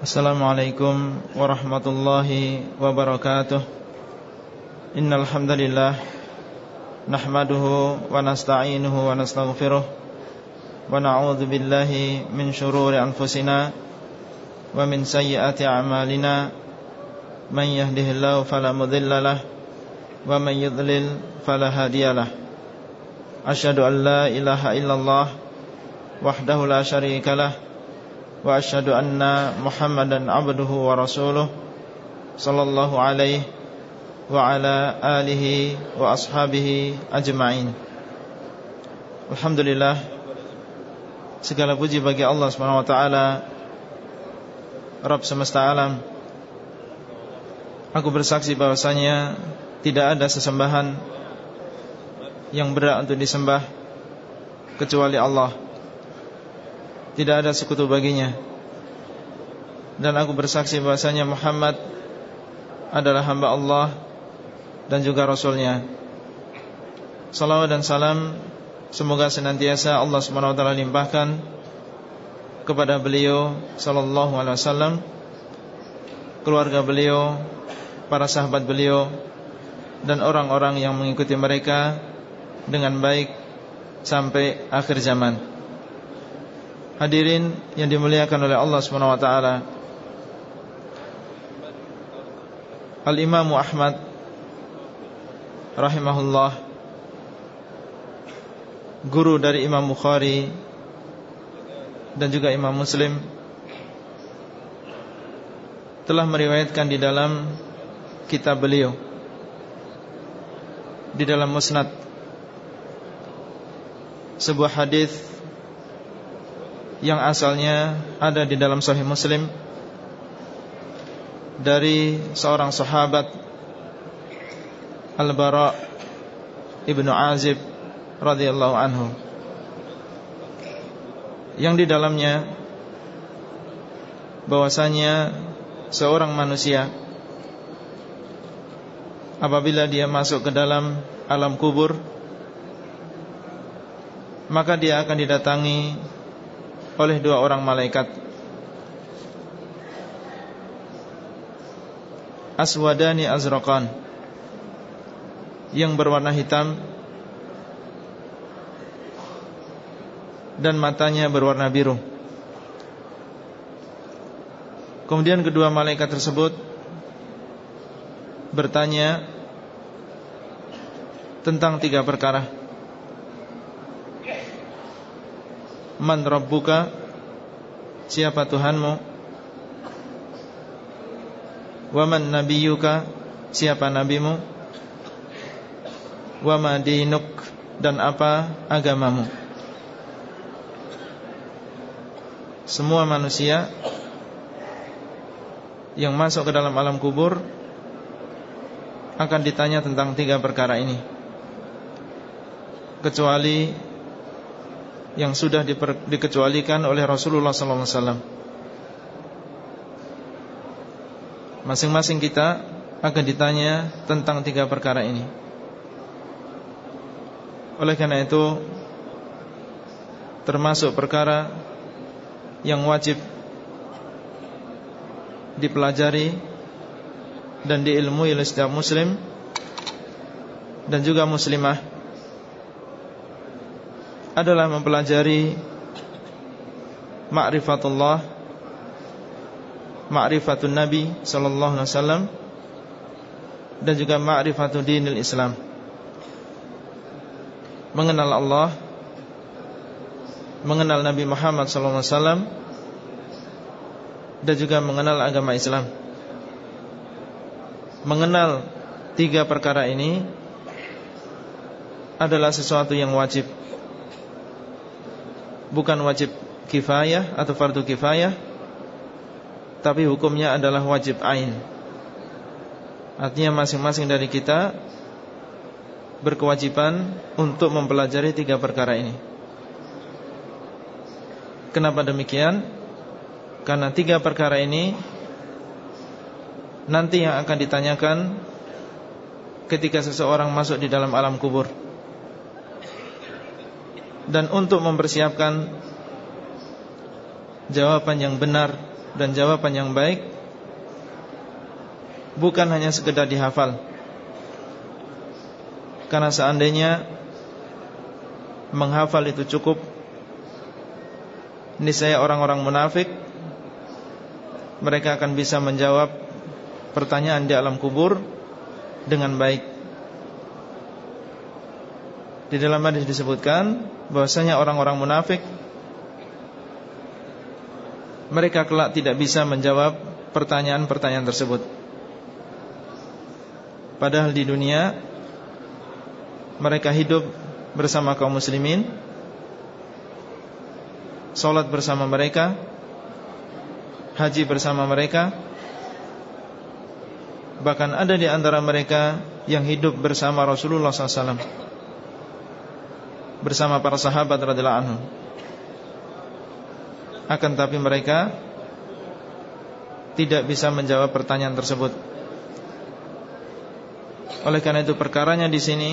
Assalamualaikum warahmatullahi wabarakatuh. Innal hamdalillah nahmaduhu wa nasta'inuhu wa nastaghfiruh wa na'udzu billahi min shururi anfusina wa min sayyiati a'malina. Man yahdihillahu fala wa man yudlil fala hadiyalah an la ilaha illallah wahdahu la syarika lahu وأشهد أن محمدا عبده ورسوله صلى الله عليه وعلى آله وأصحابه أجمعين Alhamdulillah Segala puji bagi Allah SWT Rabb semesta alam Aku bersaksi bahwasanya Tidak ada sesembahan Yang berat untuk disembah Kecuali Allah tidak ada sekutu baginya. Dan aku bersaksi bahasanya Muhammad Adalah hamba Allah Dan juga Rasulnya. Salawat dan salam Semoga senantiasa Allah SWT limpahkan Kepada beliau Sallallahu alaihi wasallam Keluarga beliau Para sahabat beliau Dan orang-orang yang mengikuti mereka Dengan baik Sampai akhir zaman Hadirin yang dimuliakan oleh Allah taala. Al-Imam Ahmad rahimahullah guru dari Imam Bukhari dan juga Imam Muslim telah meriwayatkan di dalam kitab beliau di dalam Musnad sebuah hadis yang asalnya ada di dalam Sahih Muslim dari seorang sahabat Al-Bara Ibnu Azib radhiyallahu anhu yang di dalamnya bahwasanya seorang manusia apabila dia masuk ke dalam alam kubur maka dia akan didatangi oleh dua orang malaikat. Aswadani azraqan Yang berwarna hitam Dan matanya berwarna biru. Kemudian kedua malaikat tersebut Bertanya Tentang tiga perkara Man Rabbuka? Siapa Tuhanmu? Waman Nabiyuka? Siapa Nabimu? Wama dinuk? Dan apa agamamu? Semua manusia Yang masuk ke dalam alam kubur Akan ditanya tentang tiga perkara ini. Kecuali yang sudah diper, dikecualikan oleh Rasulullah SAW. Masing-masing kita akan ditanya tentang tiga perkara ini. Oleh karena itu, termasuk perkara yang wajib dipelajari dan diilmui oleh setiap muslim dan juga muslimah adalah mempelajari ma'rifatullah ma'rifatun nabi sallallahu alaihi wasallam dan juga ma'rifatul dinil Islam. Mengenal Allah mengenal Nabi Muhammad sallallahu alaihi wasallam dan juga mengenal agama Islam. Mengenal tiga perkara ini adalah sesuatu yang wajib bukan wajib kifayah atau fardu kifayah tapi hukumnya adalah wajib ain. Artinya masing-masing dari kita berkewajiban untuk mempelajari tiga perkara ini. Kenapa demikian? Karena tiga perkara ini nanti yang akan ditanyakan ketika seseorang masuk di dalam alam kubur dan untuk mempersiapkan jawaban yang benar dan jawaban yang baik bukan hanya sekedar dihafal. Karena seandainya menghafal itu cukup, niscaya orang-orang munafik mereka akan bisa menjawab pertanyaan di alam kubur dengan baik. Di dalam hadis disebutkan bahwasanya orang-orang munafik mereka kelak tidak bisa menjawab pertanyaan-pertanyaan tersebut. Padahal di dunia mereka hidup bersama kaum muslimin, salat bersama mereka, haji bersama mereka. Bahkan ada di antara mereka yang hidup bersama Rasulullah SAW Bersama para sahabat radhiyallahu anhu. Akan tapi mereka Tidak bisa menjawab pertanyaan tersebut. Oleh karena itu perkaranya di sini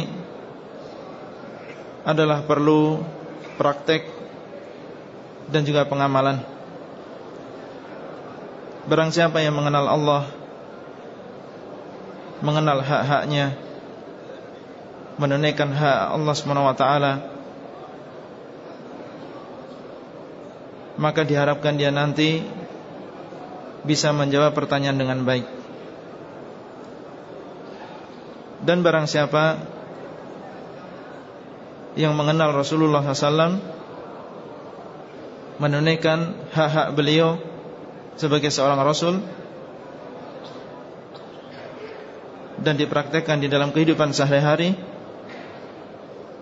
Adalah perlu praktek Dan juga pengamalan. Barang siapa yang mengenal Allah Mengenal hak-haknya Menunaikan hak Allah SWT maka diharapkan dia nanti bisa menjawab pertanyaan dengan baik. Dan barang siapa yang mengenal Rasulullah SAW menunaikan hak-hak beliau sebagai seorang Rasul dan dipraktekkan di dalam kehidupan sehari-hari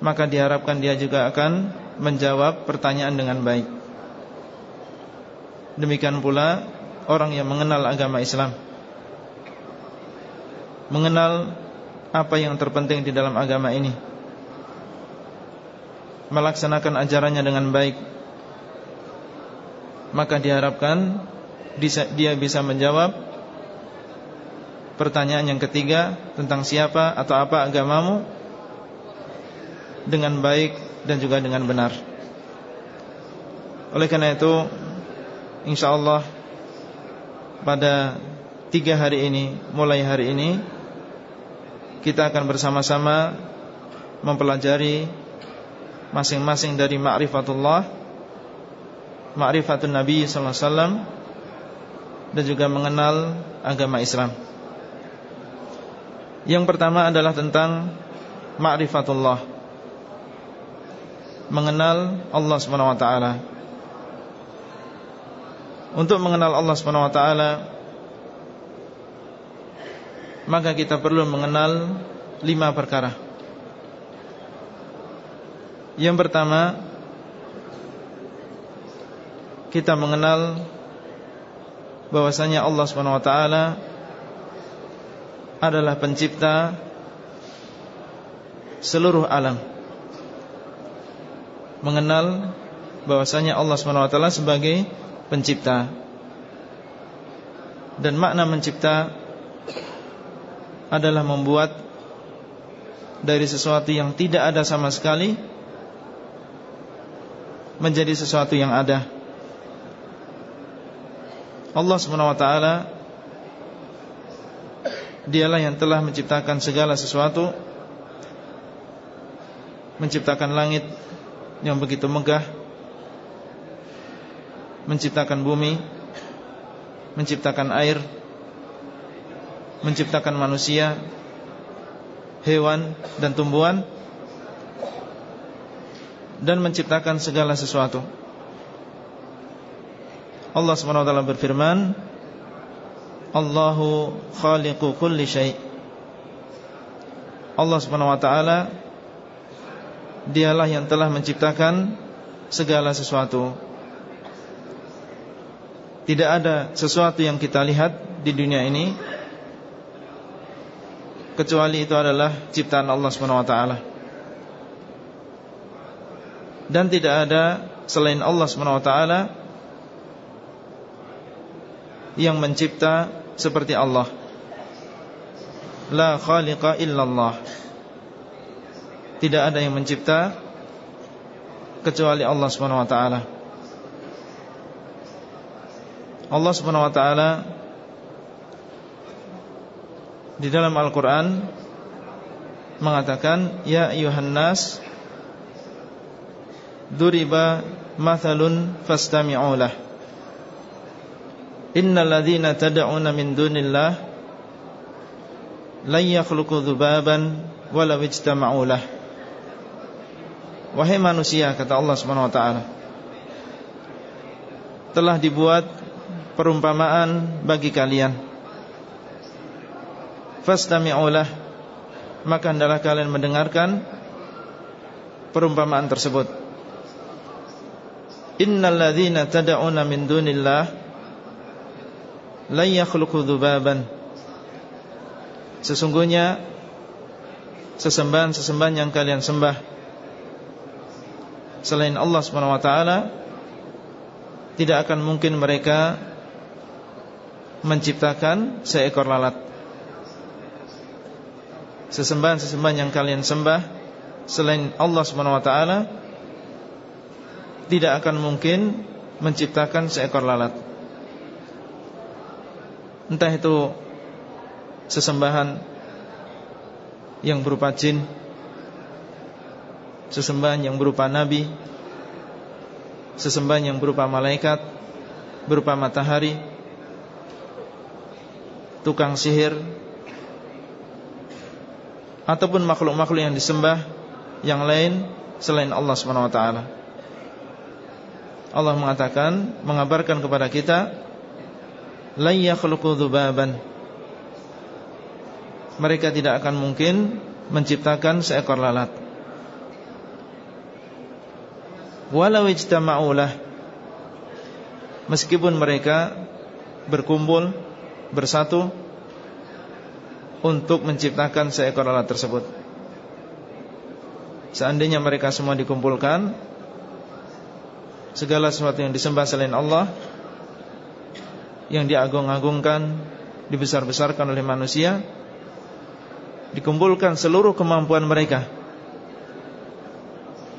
maka diharapkan dia juga akan menjawab pertanyaan dengan baik. Demikian pula orang yang mengenal agama Islam. Mengenal apa yang terpenting di dalam agama ini. Melaksanakan ajarannya dengan baik. Maka diharapkan dia bisa menjawab Pertanyaan yang ketiga Tentang siapa atau apa agamamu Dengan baik dan juga dengan benar. Oleh karena itu InsyaAllah Pada tiga hari ini Mulai hari ini Kita akan bersama-sama Mempelajari Masing-masing dari ma'rifatullah Ma'rifatun Nabi SAW Dan juga mengenal Agama Islam. Yang pertama adalah tentang Ma'rifatullah Mengenal Allah SWT untuk mengenal Allah Subhanahu wa taala maka kita perlu mengenal lima perkara. Yang pertama kita mengenal bahwasanya Allah Subhanahu wa taala adalah pencipta seluruh alam. Mengenal bahwasanya Allah Subhanahu wa taala sebagai pencipta. Dan makna mencipta Adalah membuat Dari sesuatu yang tidak ada sama sekali Menjadi sesuatu yang ada. Allah SWT Dialah yang telah menciptakan segala sesuatu Menciptakan langit Yang begitu megah menciptakan bumi, menciptakan air, menciptakan manusia, hewan dan tumbuhan dan menciptakan segala sesuatu. Allah SWT berfirman, Allahu khaliqu kulli syai' Allah SWT Dialah yang telah menciptakan segala sesuatu tidak ada sesuatu yang kita lihat di dunia ini Kecuali itu adalah ciptaan Allah SWT Dan tidak ada selain Allah SWT Yang mencipta seperti Allah. La khaliqa illallah. Tidak ada yang mencipta Kecuali Allah SWT Allah Subhanahu wa taala di dalam Al-Qur'an mengatakan ya ayuhan nas duriba mathalun fastami'u lah. Innal ladzina tad'una min dunillah la yakhluqu dzubaban walau ijtama'u lah. Wahai manusia kata Allah Subhanahu wa taala telah dibuat perumpamaan bagi kalian. Fastami'ulah Maka hendaklah kalian mendengarkan Perumpamaan tersebut. Innal ladhina tada'una min dunillah La yakhluqu dhubaban Sesungguhnya Sesembahan-sesembahan yang kalian sembah Selain Allah SWT Tidak akan mungkin mereka menciptakan seekor lalat. Sesembahan-sesembahan yang kalian sembah Selain Allah SWT Tidak akan mungkin Menciptakan seekor lalat. Entah itu Sesembahan Yang berupa jin Sesembahan yang berupa nabi Sesembahan yang berupa malaikat Berupa matahari tukang sihir ataupun makhluk-makhluk yang disembah yang lain selain Allah SWT Allah mengatakan mengabarkan kepada kita la yakhluqu dzubaban. Mereka tidak akan mungkin menciptakan seekor lalat. Walau ijtama'ulah meskipun mereka berkumpul bersatu untuk menciptakan seekor alat tersebut. Seandainya mereka semua dikumpulkan, segala sesuatu yang disembah selain Allah, yang diagung-agungkan, dibesar-besarkan oleh manusia, dikumpulkan seluruh kemampuan mereka,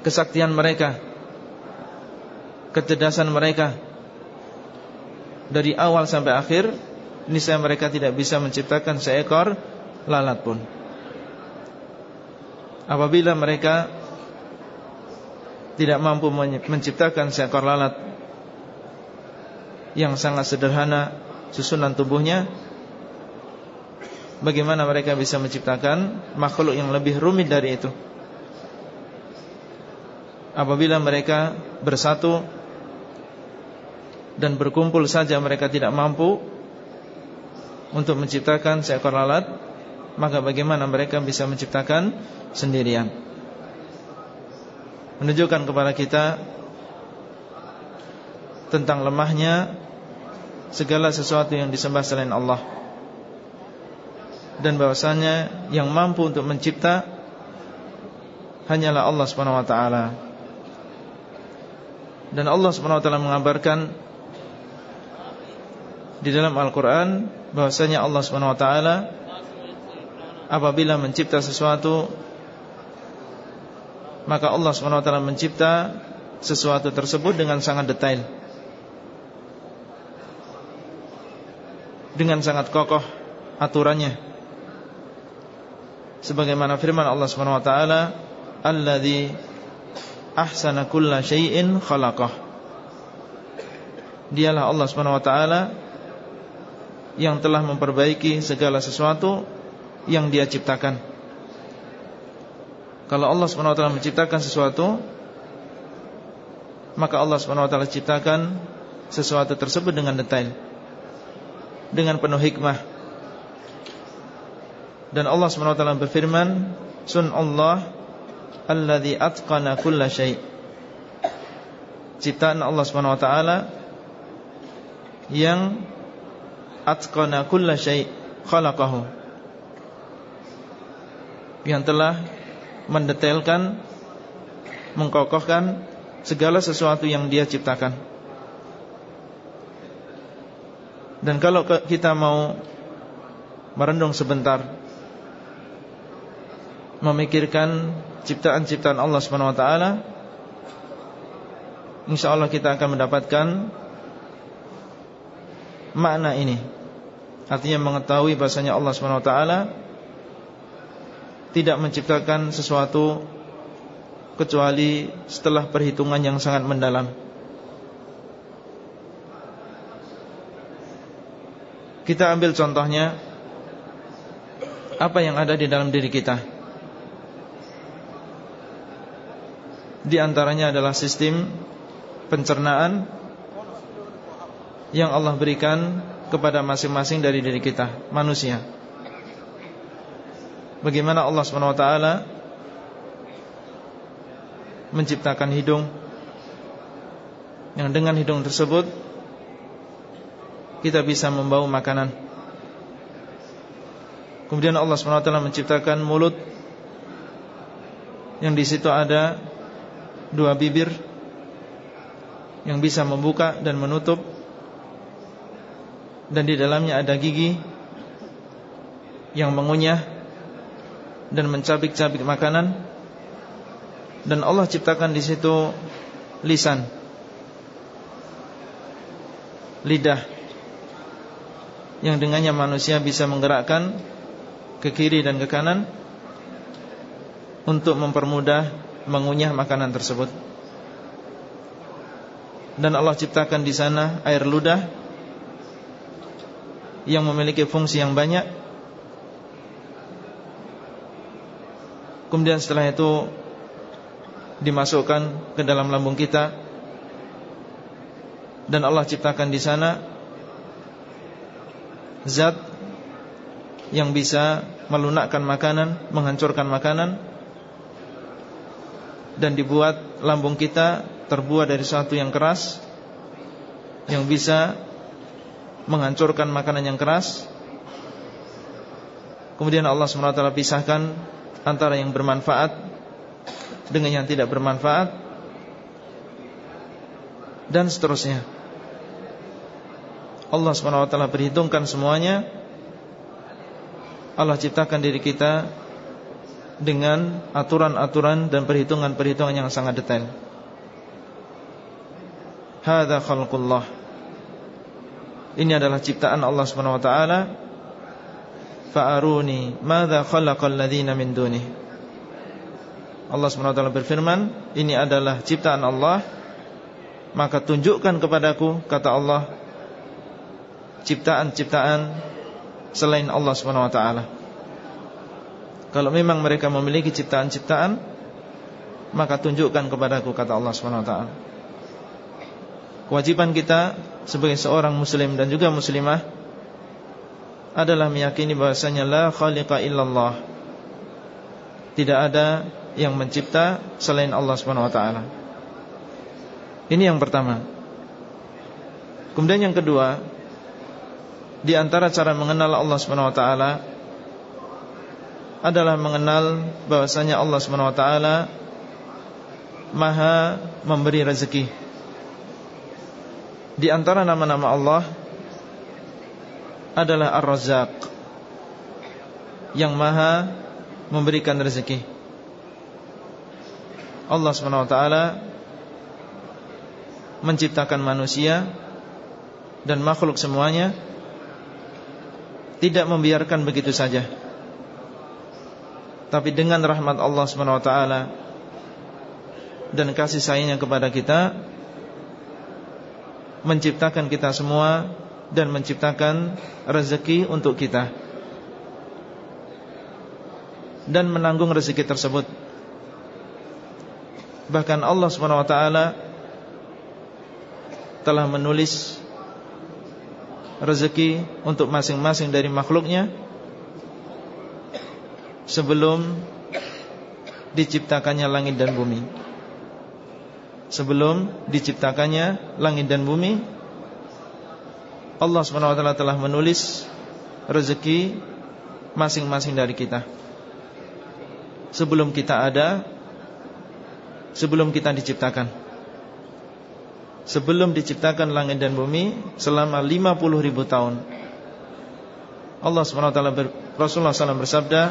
kesaktian mereka, kecerdasan mereka, dari awal sampai akhir niscaya mereka tidak bisa menciptakan seekor lalat pun. Apabila mereka tidak mampu menciptakan seekor lalat yang sangat sederhana susunan tubuhnya, bagaimana mereka bisa menciptakan makhluk yang lebih rumit dari itu? Apabila mereka bersatu dan berkumpul saja mereka tidak mampu untuk menciptakan seekor lalat Maka bagaimana mereka bisa menciptakan sendirian? Menunjukkan kepada kita Tentang lemahnya Segala sesuatu yang disembah selain Allah. Dan bahwasanya Yang mampu untuk mencipta Hanyalah Allah SWT Dan Allah SWT mengabarkan Di dalam Al-Quran bahwasanya Allah Subhanahu wa taala apabila mencipta sesuatu maka Allah Subhanahu wa taala mencipta sesuatu tersebut dengan sangat detail. Dengan sangat kokoh aturannya. Sebagaimana firman Allah Subhanahu wa taala alladzi ahsana kulla syai'in khalaqah. Dialah Allah Subhanahu wa taala yang telah memperbaiki segala sesuatu yang dia ciptakan. Kalau Allah SWT menciptakan sesuatu, maka Allah SWT ciptakan sesuatu tersebut dengan detail, dengan penuh hikmah. Dan Allah SWT berfirman, Sun Allah alladhi atqana kulla syai' Ciptaan Allah SWT yang atqana kulla syai' khalaqahu. Yang telah mendetailkan mengkokohkan segala sesuatu yang dia ciptakan. Dan kalau kita mau merendung sebentar memikirkan ciptaan-ciptaan Allah Subhanahu wa taala insyaallah kita akan mendapatkan makna ini Artinya mengetahui bahasanya Allah SWT Tidak menciptakan sesuatu Kecuali setelah perhitungan yang sangat mendalam. Kita ambil contohnya Apa yang ada di dalam diri kita. Di antaranya adalah sistem pencernaan Yang Allah berikan kepada masing-masing dari diri kita manusia. Bagaimana Allah SWT menciptakan hidung yang dengan hidung tersebut kita bisa membawa makanan. Kemudian Allah SWT menciptakan mulut yang di situ ada dua bibir yang bisa membuka dan menutup dan di dalamnya ada gigi yang mengunyah dan mencabik-cabik makanan dan Allah ciptakan di situ lisan lidah yang dengannya manusia bisa menggerakkan ke kiri dan ke kanan untuk mempermudah mengunyah makanan tersebut. Dan Allah ciptakan di sana air ludah yang memiliki fungsi yang banyak. Kemudian setelah itu Dimasukkan ke dalam lambung kita. Dan Allah ciptakan di sana Zat Yang bisa melunakkan makanan Menghancurkan makanan Dan dibuat lambung kita Terbuat dari sesuatu yang keras Yang bisa menghancurkan makanan yang keras. Kemudian Allah SWT pisahkan Antara yang bermanfaat Dengan yang tidak bermanfaat. Dan seterusnya. Allah SWT berhitungkan semuanya. Allah ciptakan diri kita Dengan aturan-aturan Dan perhitungan-perhitungan yang sangat detail. Hada khalqullah ini adalah ciptaan Allah Subhanahu wa taala. Fa'aruni madza khalaqal ladzina min dunih. Allah Subhanahu wa taala berfirman, ini adalah ciptaan Allah. Maka tunjukkan kepadaku kata Allah ciptaan-ciptaan selain Allah Subhanahu wa taala. Kalau memang mereka memiliki ciptaan-ciptaan, maka tunjukkan kepadaku kata Allah Subhanahu wa taala. Kewajiban kita sebagai seorang muslim dan juga muslimah adalah meyakini bahasanya la khaliqa illallah. Tidak ada yang mencipta selain Allah taala. Ini yang pertama. Kemudian yang kedua, di antara cara mengenal Allah taala adalah mengenal bahwasanya Allah Subhanahu wa taala Maha memberi rezeki di antara nama-nama Allah adalah Ar-Razzaq yang maha memberikan rezeki. Allah SWT menciptakan manusia dan makhluk semuanya tidak membiarkan begitu saja. Tapi dengan rahmat Allah SWT dan kasih sayangnya kepada kita menciptakan kita semua dan menciptakan rezeki untuk kita dan menanggung rezeki tersebut. Bahkan Allah SWT telah menulis rezeki untuk masing-masing dari makhluknya sebelum diciptakannya langit dan bumi sebelum diciptakannya langit dan bumi. Allah SWT telah menulis rezeki masing-masing dari kita. Sebelum kita ada sebelum kita diciptakan. Sebelum diciptakan langit dan bumi selama 50 ribu tahun. Allah SWT Rasulullah SAW bersabda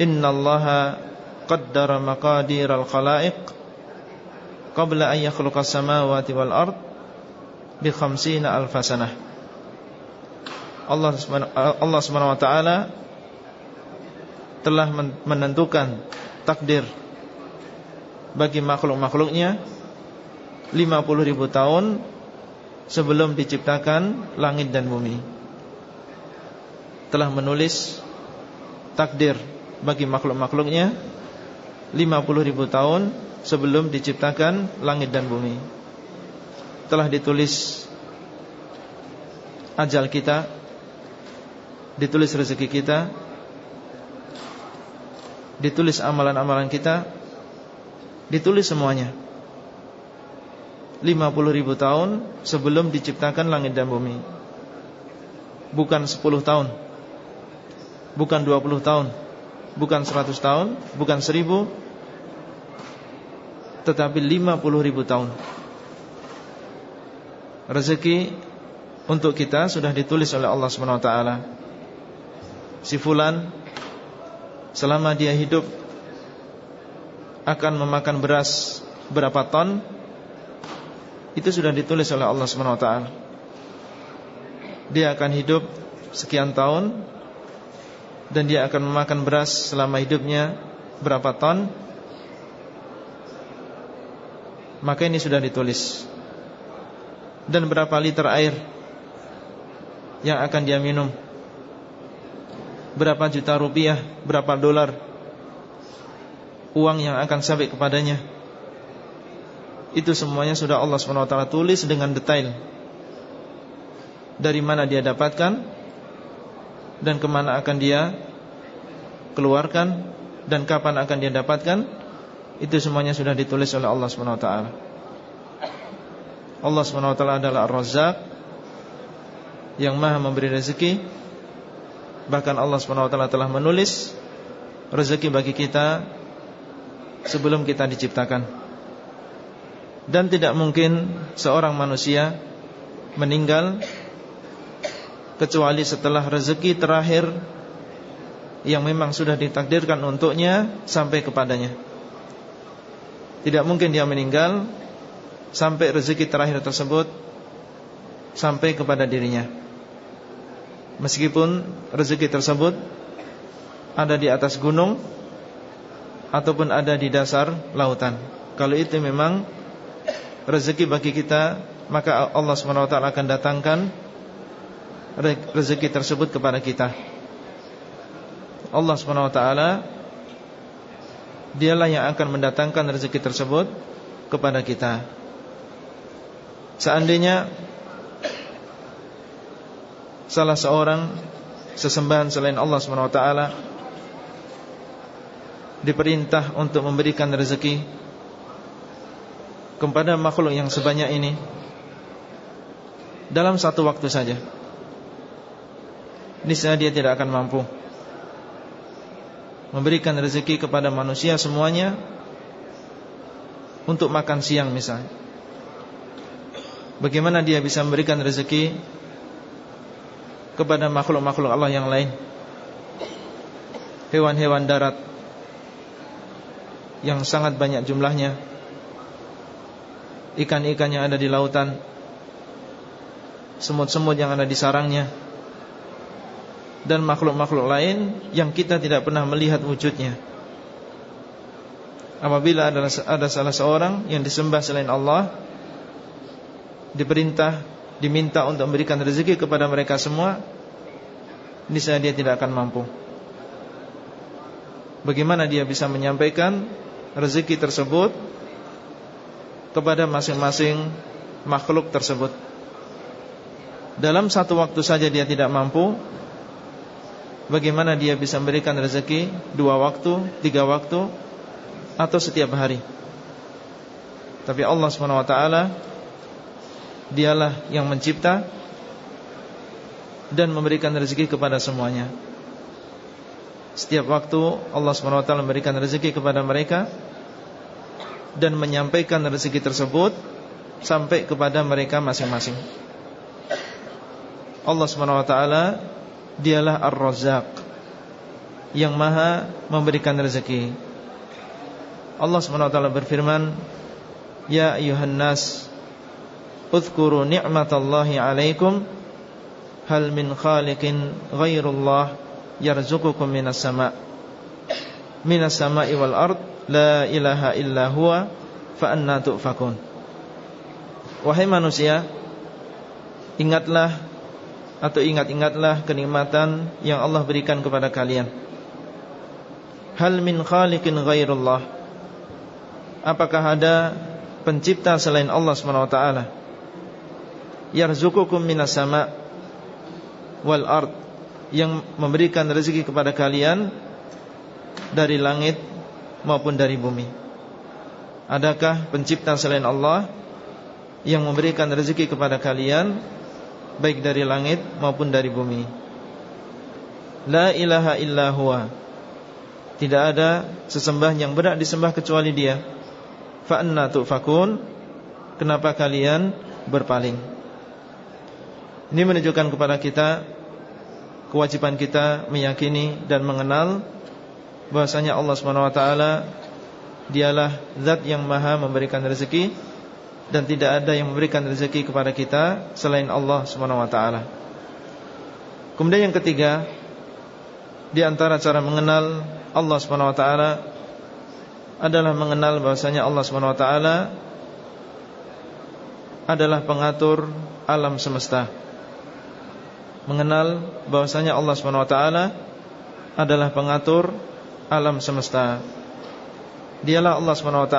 Inna allaha qaddara maqadir al-khalaiq qabla an yakhluqa samawati wal ard bi khamsina alf sanah. Allah Allah Subhanahu wa taala telah menentukan takdir bagi makhluk-makhluknya 50 ribu tahun sebelum diciptakan langit dan bumi. Telah menulis takdir bagi makhluk-makhluknya 50 ribu tahun sebelum diciptakan langit dan bumi. Telah ditulis ajal kita ditulis rezeki kita ditulis amalan-amalan kita ditulis semuanya. 50 ribu tahun sebelum diciptakan langit dan bumi. Bukan 10 tahun. Bukan 20 tahun. Bukan 100 tahun. Bukan 1000 tetapi 50 ribu tahun. Rezeki untuk kita sudah ditulis oleh Allah SWT si fulan selama dia hidup akan memakan beras berapa ton itu sudah ditulis oleh Allah SWT Dia akan hidup sekian tahun Dan dia akan memakan beras selama hidupnya Berapa ton Maka ini sudah ditulis. Dan berapa liter air Yang akan dia minum? Berapa juta rupiah? Berapa dolar Uang yang akan sampai kepadanya? Itu semuanya sudah Allah SWT tulis dengan detail. Dari mana dia dapatkan Dan ke mana akan dia Keluarkan Dan kapan akan dia dapatkan Itu semuanya sudah ditulis oleh Allah SWT Allah SWT adalah Ar-Razak Yang maha memberi rezeki. Bahkan Allah SWT telah menulis Rezeki bagi kita Sebelum kita diciptakan. Dan tidak mungkin seorang manusia meninggal kecuali setelah rezeki terakhir yang memang sudah ditakdirkan untuknya sampai kepadanya. Tidak mungkin dia meninggal sampai rezeki terakhir tersebut sampai kepada dirinya. Meskipun rezeki tersebut ada di atas gunung ataupun ada di dasar lautan. Kalau itu memang rezeki bagi kita Maka Allah SWT akan datangkan Rezeki tersebut kepada kita Allah SWT Dialah yang akan mendatangkan rezeki tersebut Kepada kita Seandainya Salah seorang Sesembahan selain Allah SWT Diperintah untuk memberikan rezeki kepada makhluk yang sebanyak ini dalam satu waktu saja. Niscaya dia tidak akan mampu memberikan rezeki kepada manusia semuanya untuk makan siang misalnya. Bagaimana dia bisa memberikan rezeki kepada makhluk-makhluk Allah yang lain? Hewan-hewan darat yang sangat banyak jumlahnya ikan-ikan yang ada di lautan, semut-semut yang ada di sarangnya, dan makhluk-makhluk lain yang kita tidak pernah melihat wujudnya. Apabila ada, ada salah seorang yang disembah selain Allah, diperintah, diminta untuk memberikan rezeki kepada mereka semua, niscaya dia tidak akan mampu. Bagaimana dia bisa menyampaikan rezeki tersebut kepada masing-masing makhluk tersebut. Dalam satu waktu saja dia tidak mampu Bagaimana dia bisa memberikan rezeki? Dua waktu, tiga waktu Atau setiap hari? Tapi Allah SWT Dialah yang mencipta Dan memberikan rezeki kepada semuanya. Setiap waktu Allah SWT memberikan rezeki kepada mereka dan menyampaikan rezeki tersebut sampai kepada mereka masing-masing. Allah SWT dialah Ar-Razzaq yang maha memberikan rezeki. Allah SWT berfirman, Ya ayuhan nas, Udhkuru ni'matallahi alaikum. Hal min khaliqin ghairullah yarzuqukum minas sama' minas sama'i wal ard la ilaha illa huwa fa anna tu'fakun. Wahai manusia ingatlah atau ingat-ingatlah kenikmatan yang Allah berikan kepada kalian. Hal min khaliqin ghairullah. Apakah ada pencipta selain Allah SWT yarzuqukum minas sama' wal ard. Yang memberikan rezeki kepada kalian dari langit maupun dari bumi. Adakah pencipta selain Allah yang memberikan rezeki kepada kalian baik dari langit maupun dari bumi? La ilaha illa huwa. Tidak ada sesembah yang berat disembah kecuali Dia. Fa anna tufakun? Kenapa kalian berpaling? Ini menunjukkan kepada kita kewajiban kita meyakini dan mengenal bahwasanya Allah Swt dialah zat yang maha memberikan rezeki dan tidak ada yang memberikan rezeki kepada kita selain Allah Swt. Kemudian yang ketiga di antara cara mengenal Allah Swt adalah mengenal bahwasanya Allah Swt adalah pengatur alam semesta mengenal bahwasanya Allah SWT adalah pengatur alam semesta. Dialah Allah SWT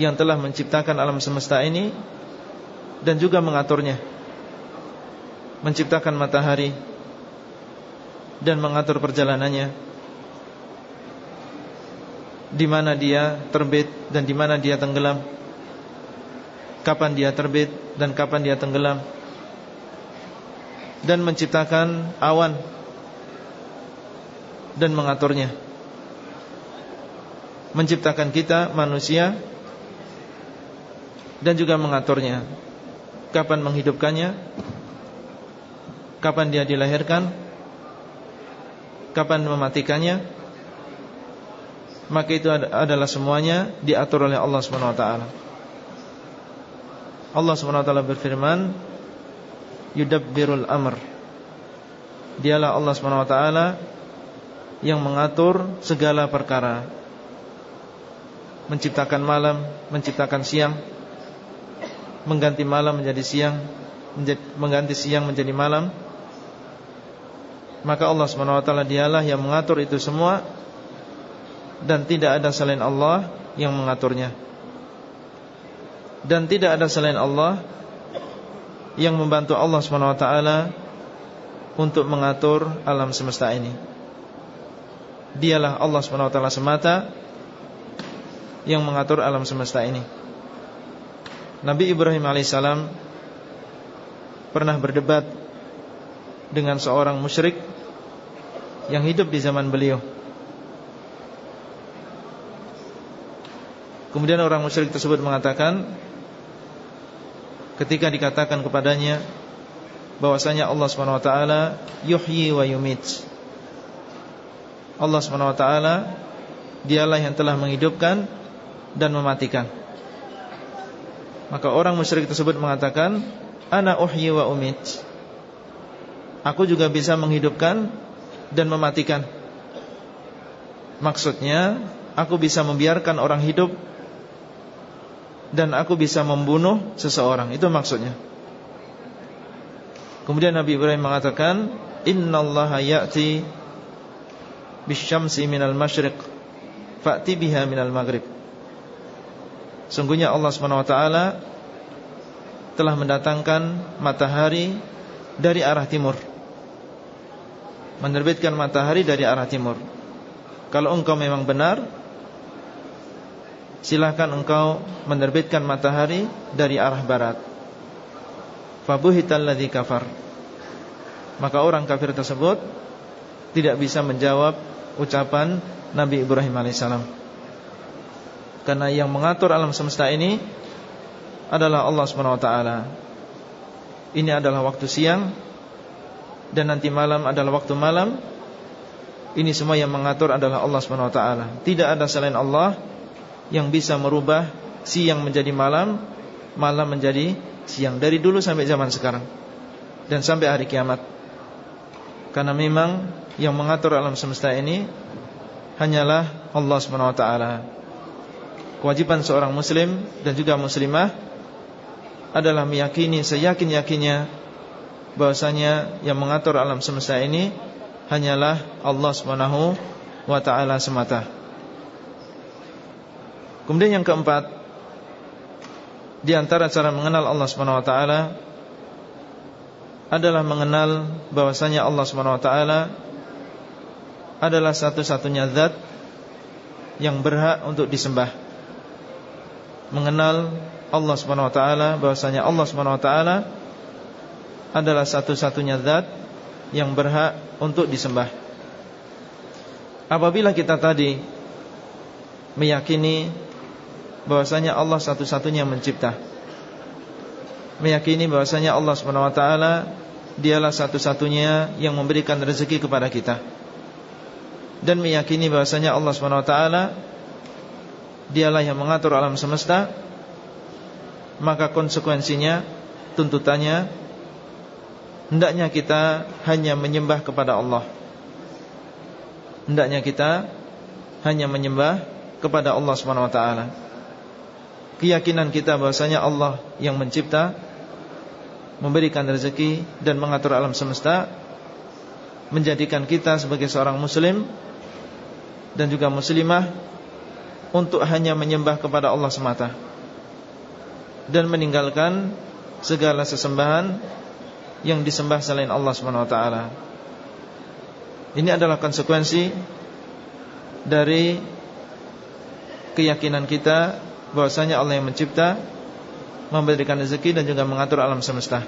yang telah menciptakan alam semesta ini dan juga mengaturnya. Menciptakan matahari dan mengatur perjalanannya. Di mana dia terbit dan di mana dia tenggelam. Kapan dia terbit dan kapan dia tenggelam dan menciptakan awan dan mengaturnya. Menciptakan kita manusia dan juga mengaturnya. Kapan menghidupkannya? Kapan dia dilahirkan? Kapan mematikannya? Maka itu adalah semuanya diatur oleh Allah SWT Allah SWT berfirman yudabbirul amr Dialah Allah SWT Yang mengatur segala perkara Menciptakan malam Menciptakan siang Mengganti malam menjadi siang Mengganti siang menjadi malam Maka Allah SWT dialah yang mengatur itu semua Dan tidak ada selain Allah Yang mengaturnya Dan tidak ada selain Allah yang membantu Allah SWT untuk mengatur alam semesta ini. Dialah Allah SWT semata yang mengatur alam semesta ini. Nabi Ibrahim alaihissalam pernah berdebat dengan seorang musyrik yang hidup di zaman beliau. Kemudian orang musyrik tersebut mengatakan ketika dikatakan kepadanya bahwasanya Allah Subhanahu wa taala yuhyi wa yumit. Allah Subhanahu wa taala dialah yang telah menghidupkan dan mematikan. Maka orang musyrik tersebut mengatakan, "Ana uhyi wa umit." Aku juga bisa menghidupkan dan mematikan. Maksudnya, aku bisa membiarkan orang hidup dan aku bisa membunuh seseorang. Itu maksudnya. Kemudian Nabi Ibrahim mengatakan, "Innallaha ya'ti bisyamsi minal masyriq fa'ti biha minal maghrib." Sungguhnya Allah SWT telah mendatangkan matahari dari arah timur. Menerbitkan matahari dari arah timur. Kalau engkau memang benar Silahkan engkau menerbitkan matahari dari arah barat Fabuhitalladzi kafar Maka orang kafir tersebut Tidak bisa menjawab ucapan Nabi Ibrahim AS Karena yang mengatur alam semesta ini Adalah Allah SWT Ini adalah waktu siang Dan nanti malam adalah waktu malam Ini semua yang mengatur adalah Allah SWT Tidak ada selain Allah yang bisa merubah siang menjadi malam, malam menjadi siang dari dulu sampai zaman sekarang dan sampai hari kiamat. Karena memang yang mengatur alam semesta ini hanyalah Allah Subhanahu wa taala. Kewajiban seorang muslim dan juga muslimah adalah meyakini seyakin-yakinnya bahwasanya yang mengatur alam semesta ini hanyalah Allah Subhanahu wa taala semata. Kemudian yang keempat di antara cara mengenal Allah Subhanahu wa taala adalah mengenal bahwasanya Allah Subhanahu wa taala adalah satu-satunya zat yang berhak untuk disembah. Mengenal Allah Subhanahu wa taala bahwasanya Allah Subhanahu wa taala adalah satu-satunya zat yang berhak untuk disembah. Apabila kita tadi meyakini bahwasanya Allah satu-satunya mencipta. Meyakini bahwasanya Allah Subhanahu wa taala dialah satu-satunya yang memberikan rezeki kepada kita. Dan meyakini bahwasanya Allah Subhanahu wa taala dialah yang mengatur alam semesta, maka konsekuensinya tuntutannya hendaknya kita hanya menyembah kepada Allah. Hendaknya kita hanya menyembah kepada Allah taala keyakinan kita bahwasanya Allah yang mencipta memberikan rezeki dan mengatur alam semesta menjadikan kita sebagai seorang muslim dan juga muslimah untuk hanya menyembah kepada Allah semata dan meninggalkan segala sesembahan yang disembah selain Allah taala. Ini adalah konsekuensi dari keyakinan kita bahwasanya Allah yang mencipta memberikan rezeki dan juga mengatur alam semesta.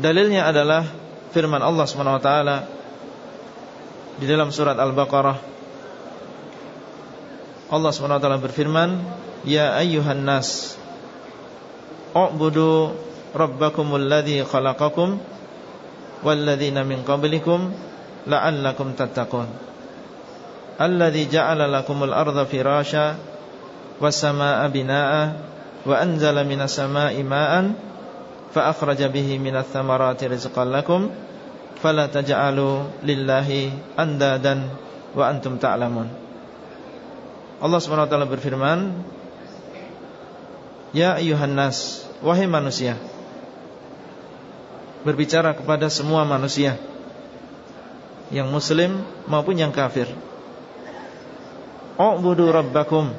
Dalilnya adalah firman Allah taala di dalam surat Al-Baqarah. Allah SWT berfirman Ya ayyuhan nas U'budu Rabbakumul ladhi khalaqakum Walladzina min qablikum La'allakum tattaqun. Alladhi ja'ala lakumul arda firasha Wassama'a bina'a Wa anzala minas ma'an Fa akhraja bihi minat thamarati rizqan lakum Fala taj'alu lillahi andadan Wa antum ta'lamun. Allah SWT berfirman Ya ayuhan nas Wahai manusia Berbicara kepada semua manusia Yang muslim maupun yang kafir. U'budu rabbakum.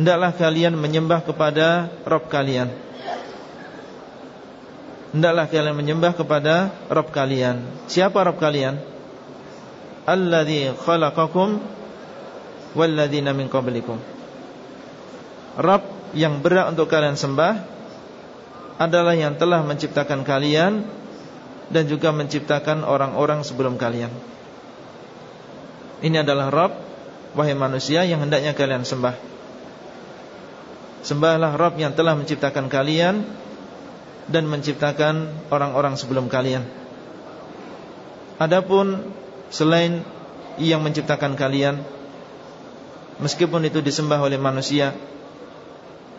Hendaklah kalian menyembah kepada Rob kalian. Hendaklah kalian menyembah kepada Rob kalian. Siapa Rob kalian? Alladhi khalaqakum Walladhina min qablikum. Rob yang berat untuk kalian sembah Adalah yang telah menciptakan kalian Dan juga menciptakan orang-orang sebelum kalian. Ini adalah Rob Wahai manusia yang hendaknya kalian sembah. Sembahlah Rabb yang telah menciptakan kalian Dan menciptakan orang-orang sebelum kalian. Adapun Selain yang menciptakan kalian Meskipun itu disembah oleh manusia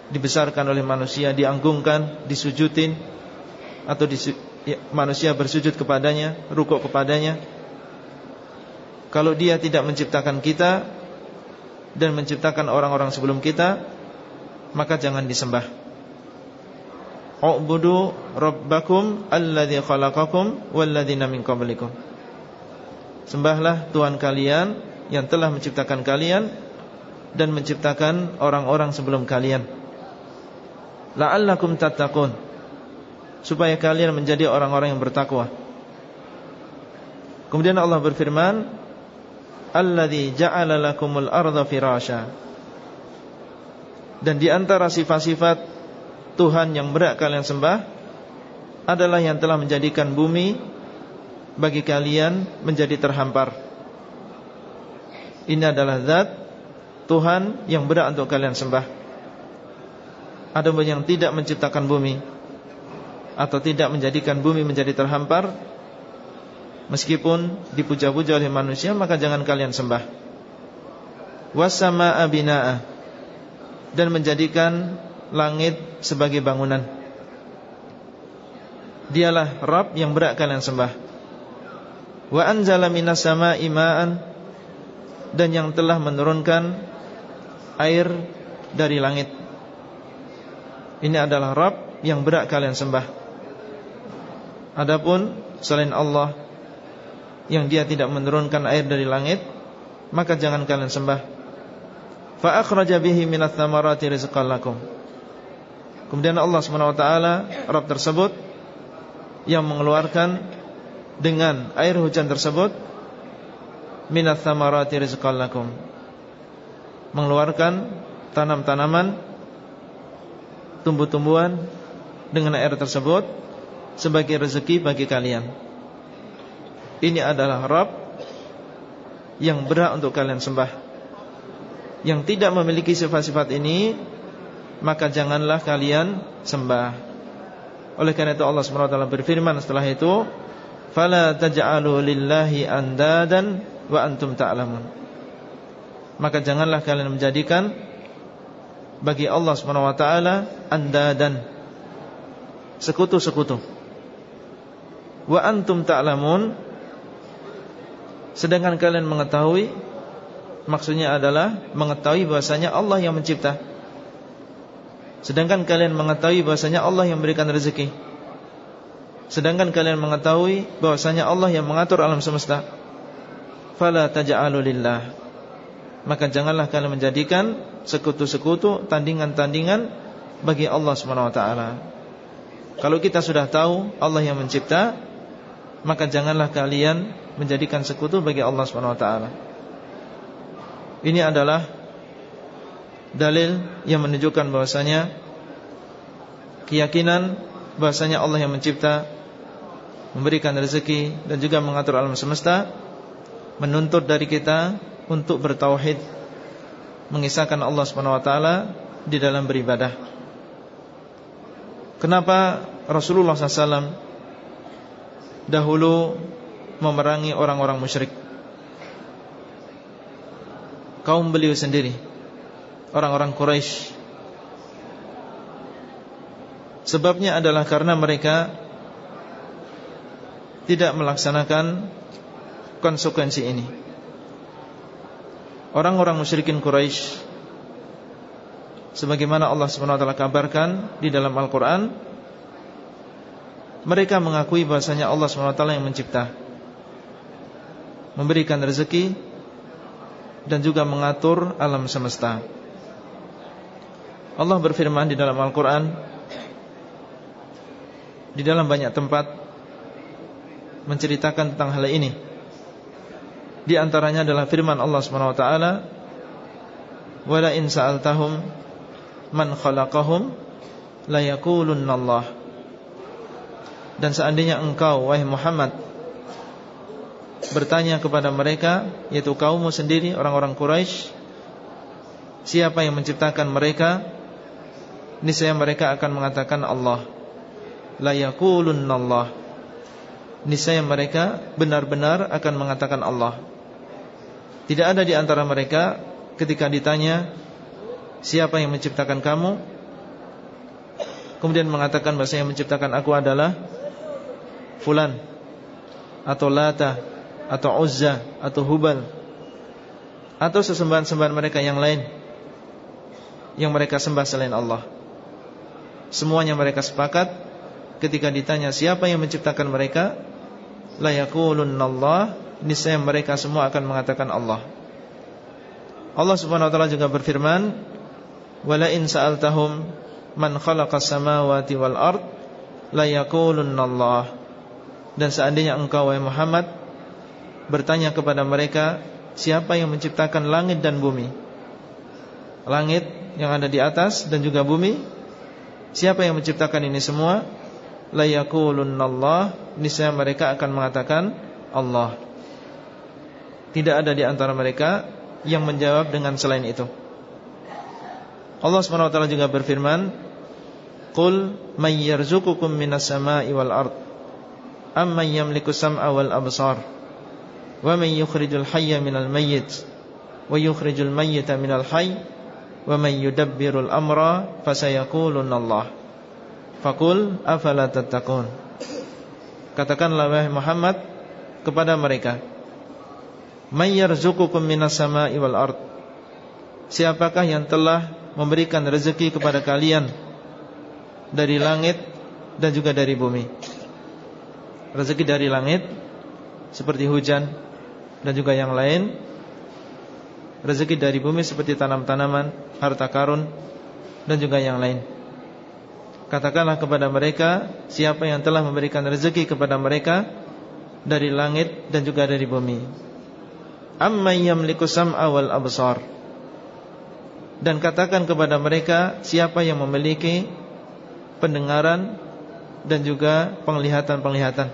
Dibesarkan oleh manusia Dianggungkan, disujudin Atau disu ya, manusia bersujud kepadanya Rukuk kepadanya Kalau dia tidak menciptakan kita Dan menciptakan orang-orang sebelum kita maka jangan disembah. U'budu rabbakum alladzi khalaqakum walladzina min qablikum. Sembahlah Tuhan kalian yang telah menciptakan kalian dan menciptakan orang-orang sebelum kalian. La'allakum tattaqun. Supaya kalian menjadi orang-orang yang bertakwa. Kemudian Allah berfirman, "Alladzi ja'ala lakumul arda firasya." Dan di antara sifat-sifat Tuhan yang berat kalian sembah Adalah yang telah menjadikan bumi Bagi kalian menjadi terhampar Ini adalah zat Tuhan yang berat untuk kalian sembah. Ada yang tidak menciptakan bumi Atau tidak menjadikan bumi menjadi terhampar Meskipun dipuja-puja oleh manusia Maka jangan kalian sembah. Wasama'a bina'ah dan menjadikan langit sebagai bangunan. Dialah Rabb yang berat kalian sembah. Wa anzala minas sama'i ma'an Dan yang telah menurunkan Air dari langit. Ini adalah Rabb yang berat kalian sembah. Adapun selain Allah Yang dia tidak menurunkan air dari langit Maka jangan kalian sembah. Fa akhraja bihi minat thamarati rizqan lakum. Kemudian Allah SWT Rabb tersebut yang mengeluarkan dengan air hujan tersebut minat thamarati rizqan lakum mengeluarkan tanam-tanaman tumbuh-tumbuhan dengan air tersebut sebagai rezeki bagi kalian. Ini adalah Rabb yang berat untuk kalian sembah. Yang tidak memiliki sifat-sifat ini maka janganlah kalian sembah. Oleh karena itu Allah SWT berfirman setelah itu Fala taj'alu lillahi andadan wa antum ta'lamun Maka janganlah kalian menjadikan bagi Allah SWT andadan. Sekutu-sekutu. Wa antum ta'lamun. Sedangkan kalian mengetahui maksudnya adalah mengetahui bahasanya Allah yang mencipta. Sedangkan kalian mengetahui bahasanya Allah yang memberikan rezeki. Sedangkan kalian mengetahui bahwasanya Allah yang mengatur alam semesta. Fala lillah Maka janganlah kalian menjadikan sekutu-sekutu Tandingan-tandingan bagi Allah SWT Kalau kita sudah tahu Allah yang mencipta Maka janganlah kalian menjadikan sekutu bagi Allah SWT Ini adalah dalil yang menunjukkan bahwasanya keyakinan bahwasanya Allah yang mencipta memberikan rezeki dan juga mengatur alam semesta menuntut dari kita untuk bertauhid mengisahkan Allah Subhanahu wa taala di dalam beribadah. Kenapa Rasulullah SAW dahulu memerangi orang-orang musyrik? Kaum beliau sendiri orang-orang Quraisy. Sebabnya adalah karena mereka tidak melaksanakan konsekuensi ini. Orang-orang musyrikin Quraisy sebagaimana Allah Subhanahu wa taala kabarkan di dalam Al-Qur'an mereka mengakui bahasanya Allah taala yang mencipta memberikan rezeki dan juga mengatur alam semesta. Allah berfirman di dalam Al-Quran Di dalam banyak tempat Menceritakan tentang hal ini Di antaranya adalah firman Allah SWT Wala in sa'altahum Man khalaqahum Layakulunna Allah Dan seandainya engkau Wahai Muhammad Bertanya kepada mereka Yaitu kaummu sendiri Orang-orang Quraisy Siapa yang menciptakan mereka niscaya mereka akan mengatakan Allah. La Allah niscaya mereka benar-benar akan mengatakan Allah tidak ada di antara mereka ketika ditanya siapa yang menciptakan kamu? Kemudian mengatakan bahasa yang menciptakan aku adalah fulan atau lata atau uzza atau hubal atau sesembahan-sembahan mereka yang lain yang mereka sembah selain Allah. Semuanya mereka sepakat Ketika ditanya siapa yang menciptakan mereka La Allah Niscaya mereka semua akan mengatakan Allah Allah subhanahu wa ta'ala juga berfirman Wala in sa'altahum Man khalaqas samawati wal ard La Allah Dan seandainya engkau wahai Muhammad Bertanya kepada mereka Siapa yang menciptakan langit dan bumi Langit yang ada di atas dan juga bumi Siapa yang menciptakan ini semua? La Allah, niscaya mereka akan mengatakan Allah. Tidak ada di antara mereka yang menjawab dengan selain itu. Allah SWT juga berfirman, "Qul may yarzuqukum minas sama'i wal ard? Amman yamliku sam'a wal absar? Wa man yukhrijul hayya minal mayyit wa yukhrijul mayyita minal hayy? wa man yudabbirul amra fasayaqulun Allah Fakul afala tattaqun Katakanlah wahai Muhammad kepada mereka May yarzuqukum minas sama'i wal ard Siapakah yang telah memberikan rezeki kepada kalian dari langit dan juga dari bumi Rezeki dari langit seperti hujan dan juga yang lain Rezeki dari bumi seperti tanam-tanaman harta karun dan juga yang lain. Katakanlah kepada mereka siapa yang telah memberikan rezeki kepada mereka dari langit dan juga dari bumi. Amma yamliku sam'a wal absar. Dan katakan kepada mereka siapa yang memiliki pendengaran dan juga penglihatan-penglihatan.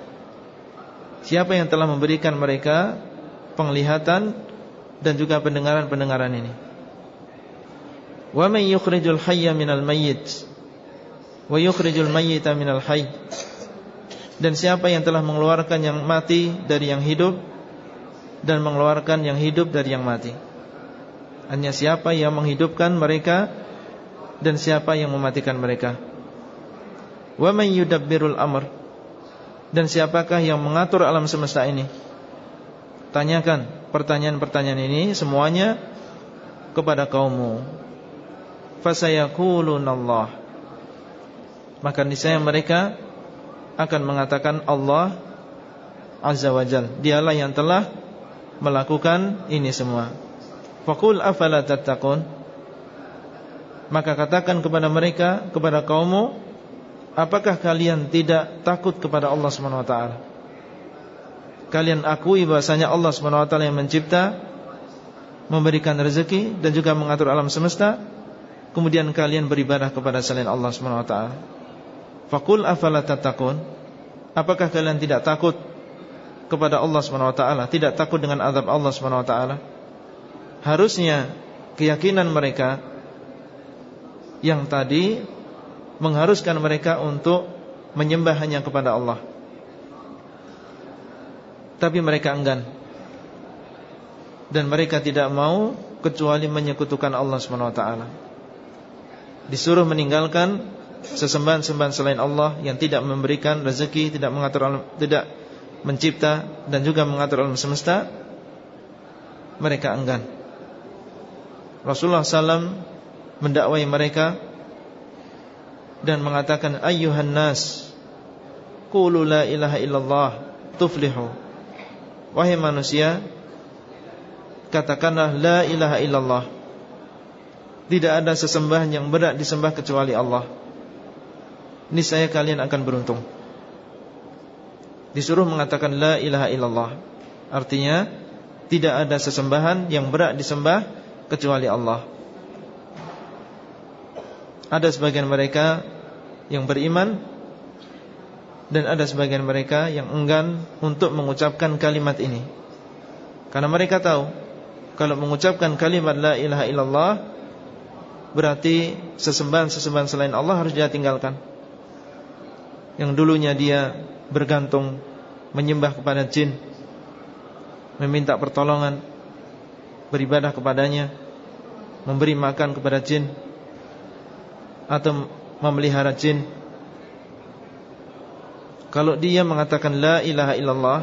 Siapa yang telah memberikan mereka penglihatan dan juga pendengaran-pendengaran ini. Wa yukhrijul hayya minal mayyit wa yukhrijul mayyita minal hayy. Dan siapa yang telah mengeluarkan yang mati dari yang hidup dan mengeluarkan yang hidup dari yang mati. Hanya siapa yang menghidupkan mereka dan siapa yang mematikan mereka. Wa man yudabbirul amr. Dan siapakah yang mengatur alam semesta ini? Tanyakan pertanyaan-pertanyaan ini semuanya kepada kaummu fasayakulun Allah maka niscaya mereka akan mengatakan Allah azza wajal dialah yang telah melakukan ini semua faqul afala tattaqun maka katakan kepada mereka kepada kaummu apakah kalian tidak takut kepada Allah taala kalian akui bahasanya Allah taala yang mencipta memberikan rezeki dan juga mengatur alam semesta kemudian kalian beribadah kepada selain Allah taala. Faqul afala tattaqun? Apakah kalian tidak takut kepada Allah Subhanahu wa taala, tidak takut dengan azab Allah Subhanahu wa taala? Harusnya keyakinan mereka yang tadi mengharuskan mereka untuk menyembah hanya kepada Allah. Tapi mereka enggan. Dan mereka tidak mau kecuali menyekutukan Allah Subhanahu wa taala disuruh meninggalkan sesembahan-sembahan selain Allah yang tidak memberikan rezeki, tidak mengatur tidak mencipta dan juga mengatur alam semesta, mereka enggan. Rasulullah SAW mendakwai mereka dan mengatakan ayyuhan nas qulu la ilaha illallah tuflihu. Wahai manusia, katakanlah la ilaha illallah tidak ada sesembahan yang berat disembah kecuali Allah Ini saya kalian akan beruntung Disuruh mengatakan La ilaha illallah. Artinya Tidak ada sesembahan yang berat disembah Kecuali Allah. Ada sebagian mereka Yang beriman Dan ada sebagian mereka Yang enggan untuk mengucapkan kalimat ini. Karena mereka tahu Kalau mengucapkan kalimat La ilaha illallah Berarti sesembahan-sesembahan selain Allah harus dia tinggalkan. Yang dulunya dia bergantung Menyembah kepada jin Meminta pertolongan Beribadah kepadanya Memberi makan kepada jin Atau memelihara jin. Kalau dia mengatakan La ilaha illallah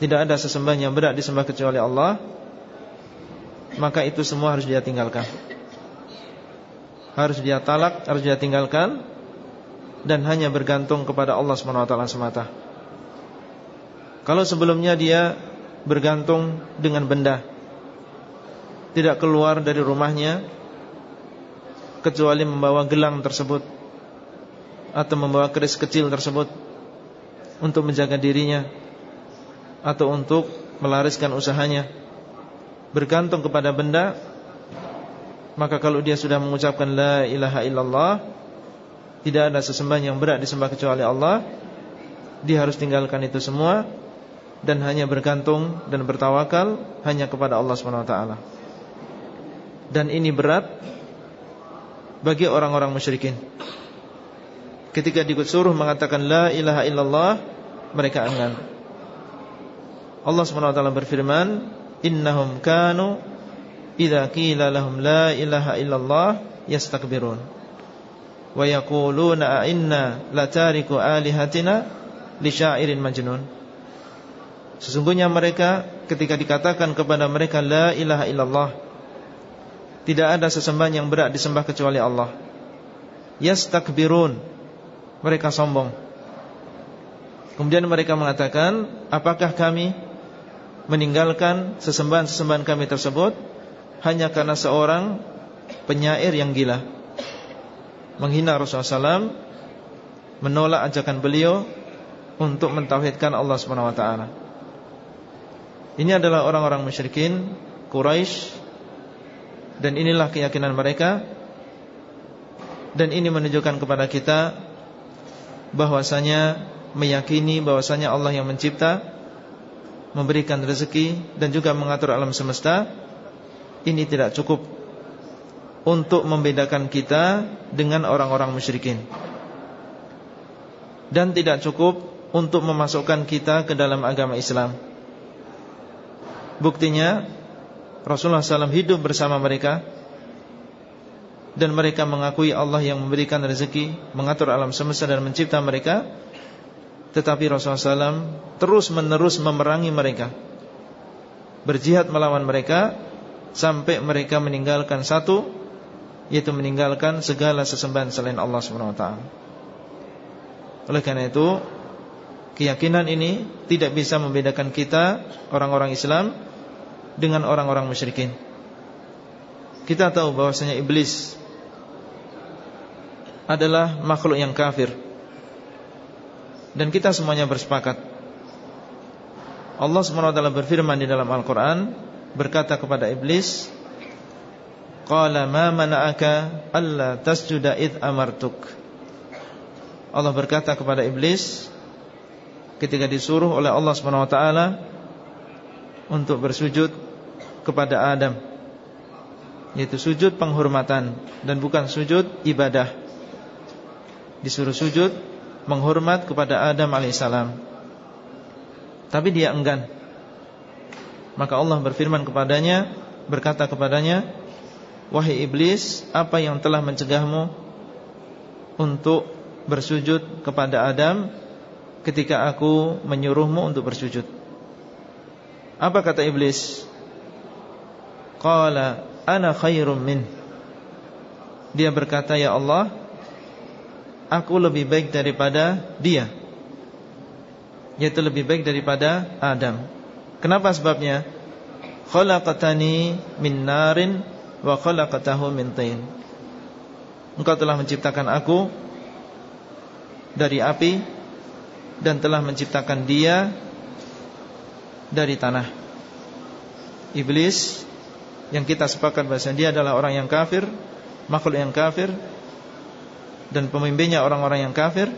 Tidak ada sesembahan yang berat disembah kecuali Allah Maka itu semua harus dia tinggalkan. Harus dia talak, harus dia tinggalkan dan hanya bergantung kepada Allah SWT semata. Kalau sebelumnya dia bergantung dengan benda, tidak keluar dari rumahnya kecuali membawa gelang tersebut atau membawa keris kecil tersebut untuk menjaga dirinya atau untuk melariskan usahanya bergantung kepada benda maka kalau dia sudah mengucapkan La ilaha illallah Tidak ada sesembahan yang berat disembah kecuali Allah. Dia harus tinggalkan itu semua Dan hanya bergantung dan bertawakal Hanya kepada Allah SWT Dan ini berat Bagi orang-orang musyrikin. Ketika disuruh mengatakan La ilaha illallah Mereka enggan. Allah SWT berfirman Innahum kanu idza qila lahum la ilaha illallah yastakbirun wa yaquluna inna latariku alihatina li syairin majnun. Sesungguhnya mereka ketika dikatakan kepada mereka la ilaha illallah tidak ada sesembahan yang berat disembah kecuali Allah. Yastakbirun mereka sombong. Kemudian mereka mengatakan apakah kami meninggalkan sesembahan-sesembahan kami tersebut hanya karena seorang penyair yang gila menghina Rasulullah SAW menolak ajakan beliau untuk mentauhidkan Allah taala. Ini adalah orang-orang musyrikin Quraisy dan inilah keyakinan mereka. Dan ini menunjukkan kepada kita bahwasanya meyakini bahwasanya Allah yang mencipta memberikan rezeki dan juga mengatur alam semesta. Ini tidak cukup untuk membedakan kita dengan orang-orang musyrikin. Dan tidak cukup untuk memasukkan kita ke dalam agama Islam. Buktinya Rasulullah SAW hidup bersama mereka. Dan mereka mengakui Allah yang memberikan rezeki Mengatur alam semesta dan mencipta mereka. Tetapi Rasulullah SAW terus menerus memerangi mereka. Berjihad melawan mereka Sampai mereka meninggalkan satu Yaitu meninggalkan segala sesembahan selain Allah SWT Oleh karena itu Keyakinan ini tidak bisa membedakan kita Orang-orang Islam dengan orang-orang musyrikin. Kita tahu bahwasanya iblis adalah makhluk yang kafir. Dan kita semuanya bersepakat. Allah SWT berfirman di dalam Al-Quran Berkata kepada Iblis Qala ma mana'aka Alla tasjuda id amartuk. Allah berkata kepada Iblis Ketika disuruh oleh Allah SWT Untuk bersujud kepada Adam Yaitu sujud penghormatan Dan bukan sujud ibadah. Disuruh sujud Menghormat kepada Adam alaihissalam. Tapi dia enggan. Maka Allah berfirman kepadanya Berkata kepadanya Wahai iblis Apa yang telah mencegahmu Untuk bersujud kepada Adam Ketika aku menyuruhmu untuk bersujud? Apa kata iblis? Qala ana khairum min. Dia berkata ya Allah Aku lebih baik daripada dia Yaitu lebih baik daripada Adam. Kenapa sebabnya? Khalaqatani min narin Wa khalaqatahu min tain Engkau telah menciptakan aku Dari api Dan telah menciptakan dia Dari tanah Iblis yang kita sepakat bahasa dia adalah orang yang kafir, makhluk yang kafir dan pemimpinnya orang-orang yang kafir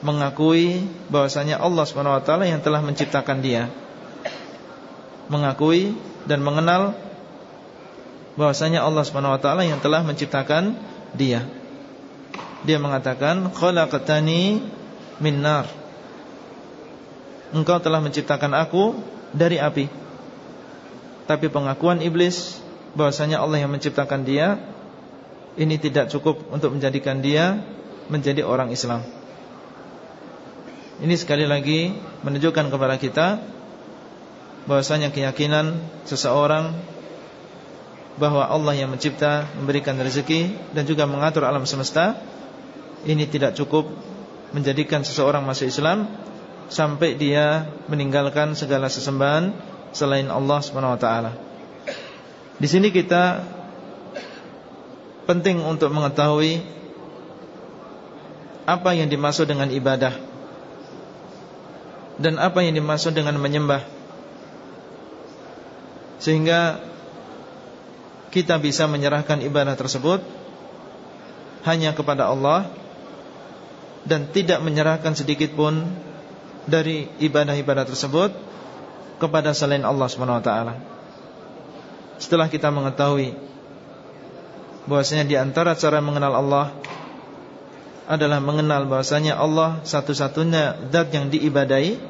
mengakui bahwasanya Allah Swt yang telah menciptakan dia. Mengakui dan mengenal bahwasanya Allah Swt yang telah menciptakan dia. Dia mengatakan khalaqtani min nar. Engkau telah menciptakan aku dari api. Tapi pengakuan iblis bahwasanya Allah yang menciptakan dia ini tidak cukup untuk menjadikan dia menjadi orang Islam. Ini sekali lagi menunjukkan kepada kita bahwasanya keyakinan seseorang bahwa Allah yang mencipta, memberikan rezeki dan juga mengatur alam semesta ini tidak cukup menjadikan seseorang masuk Islam sampai dia meninggalkan segala sesembahan selain Allah Subhanahu wa taala. Di sini kita penting untuk mengetahui apa yang dimaksud dengan ibadah dan apa yang dimaksud dengan menyembah. Sehingga kita bisa menyerahkan ibadah tersebut hanya kepada Allah dan tidak menyerahkan sedikit pun dari ibadah-ibadah tersebut kepada selain Allah SWT Setelah kita mengetahui bahwasanya di antara cara mengenal Allah adalah mengenal bahwasanya Allah satu-satunya zat yang diibadai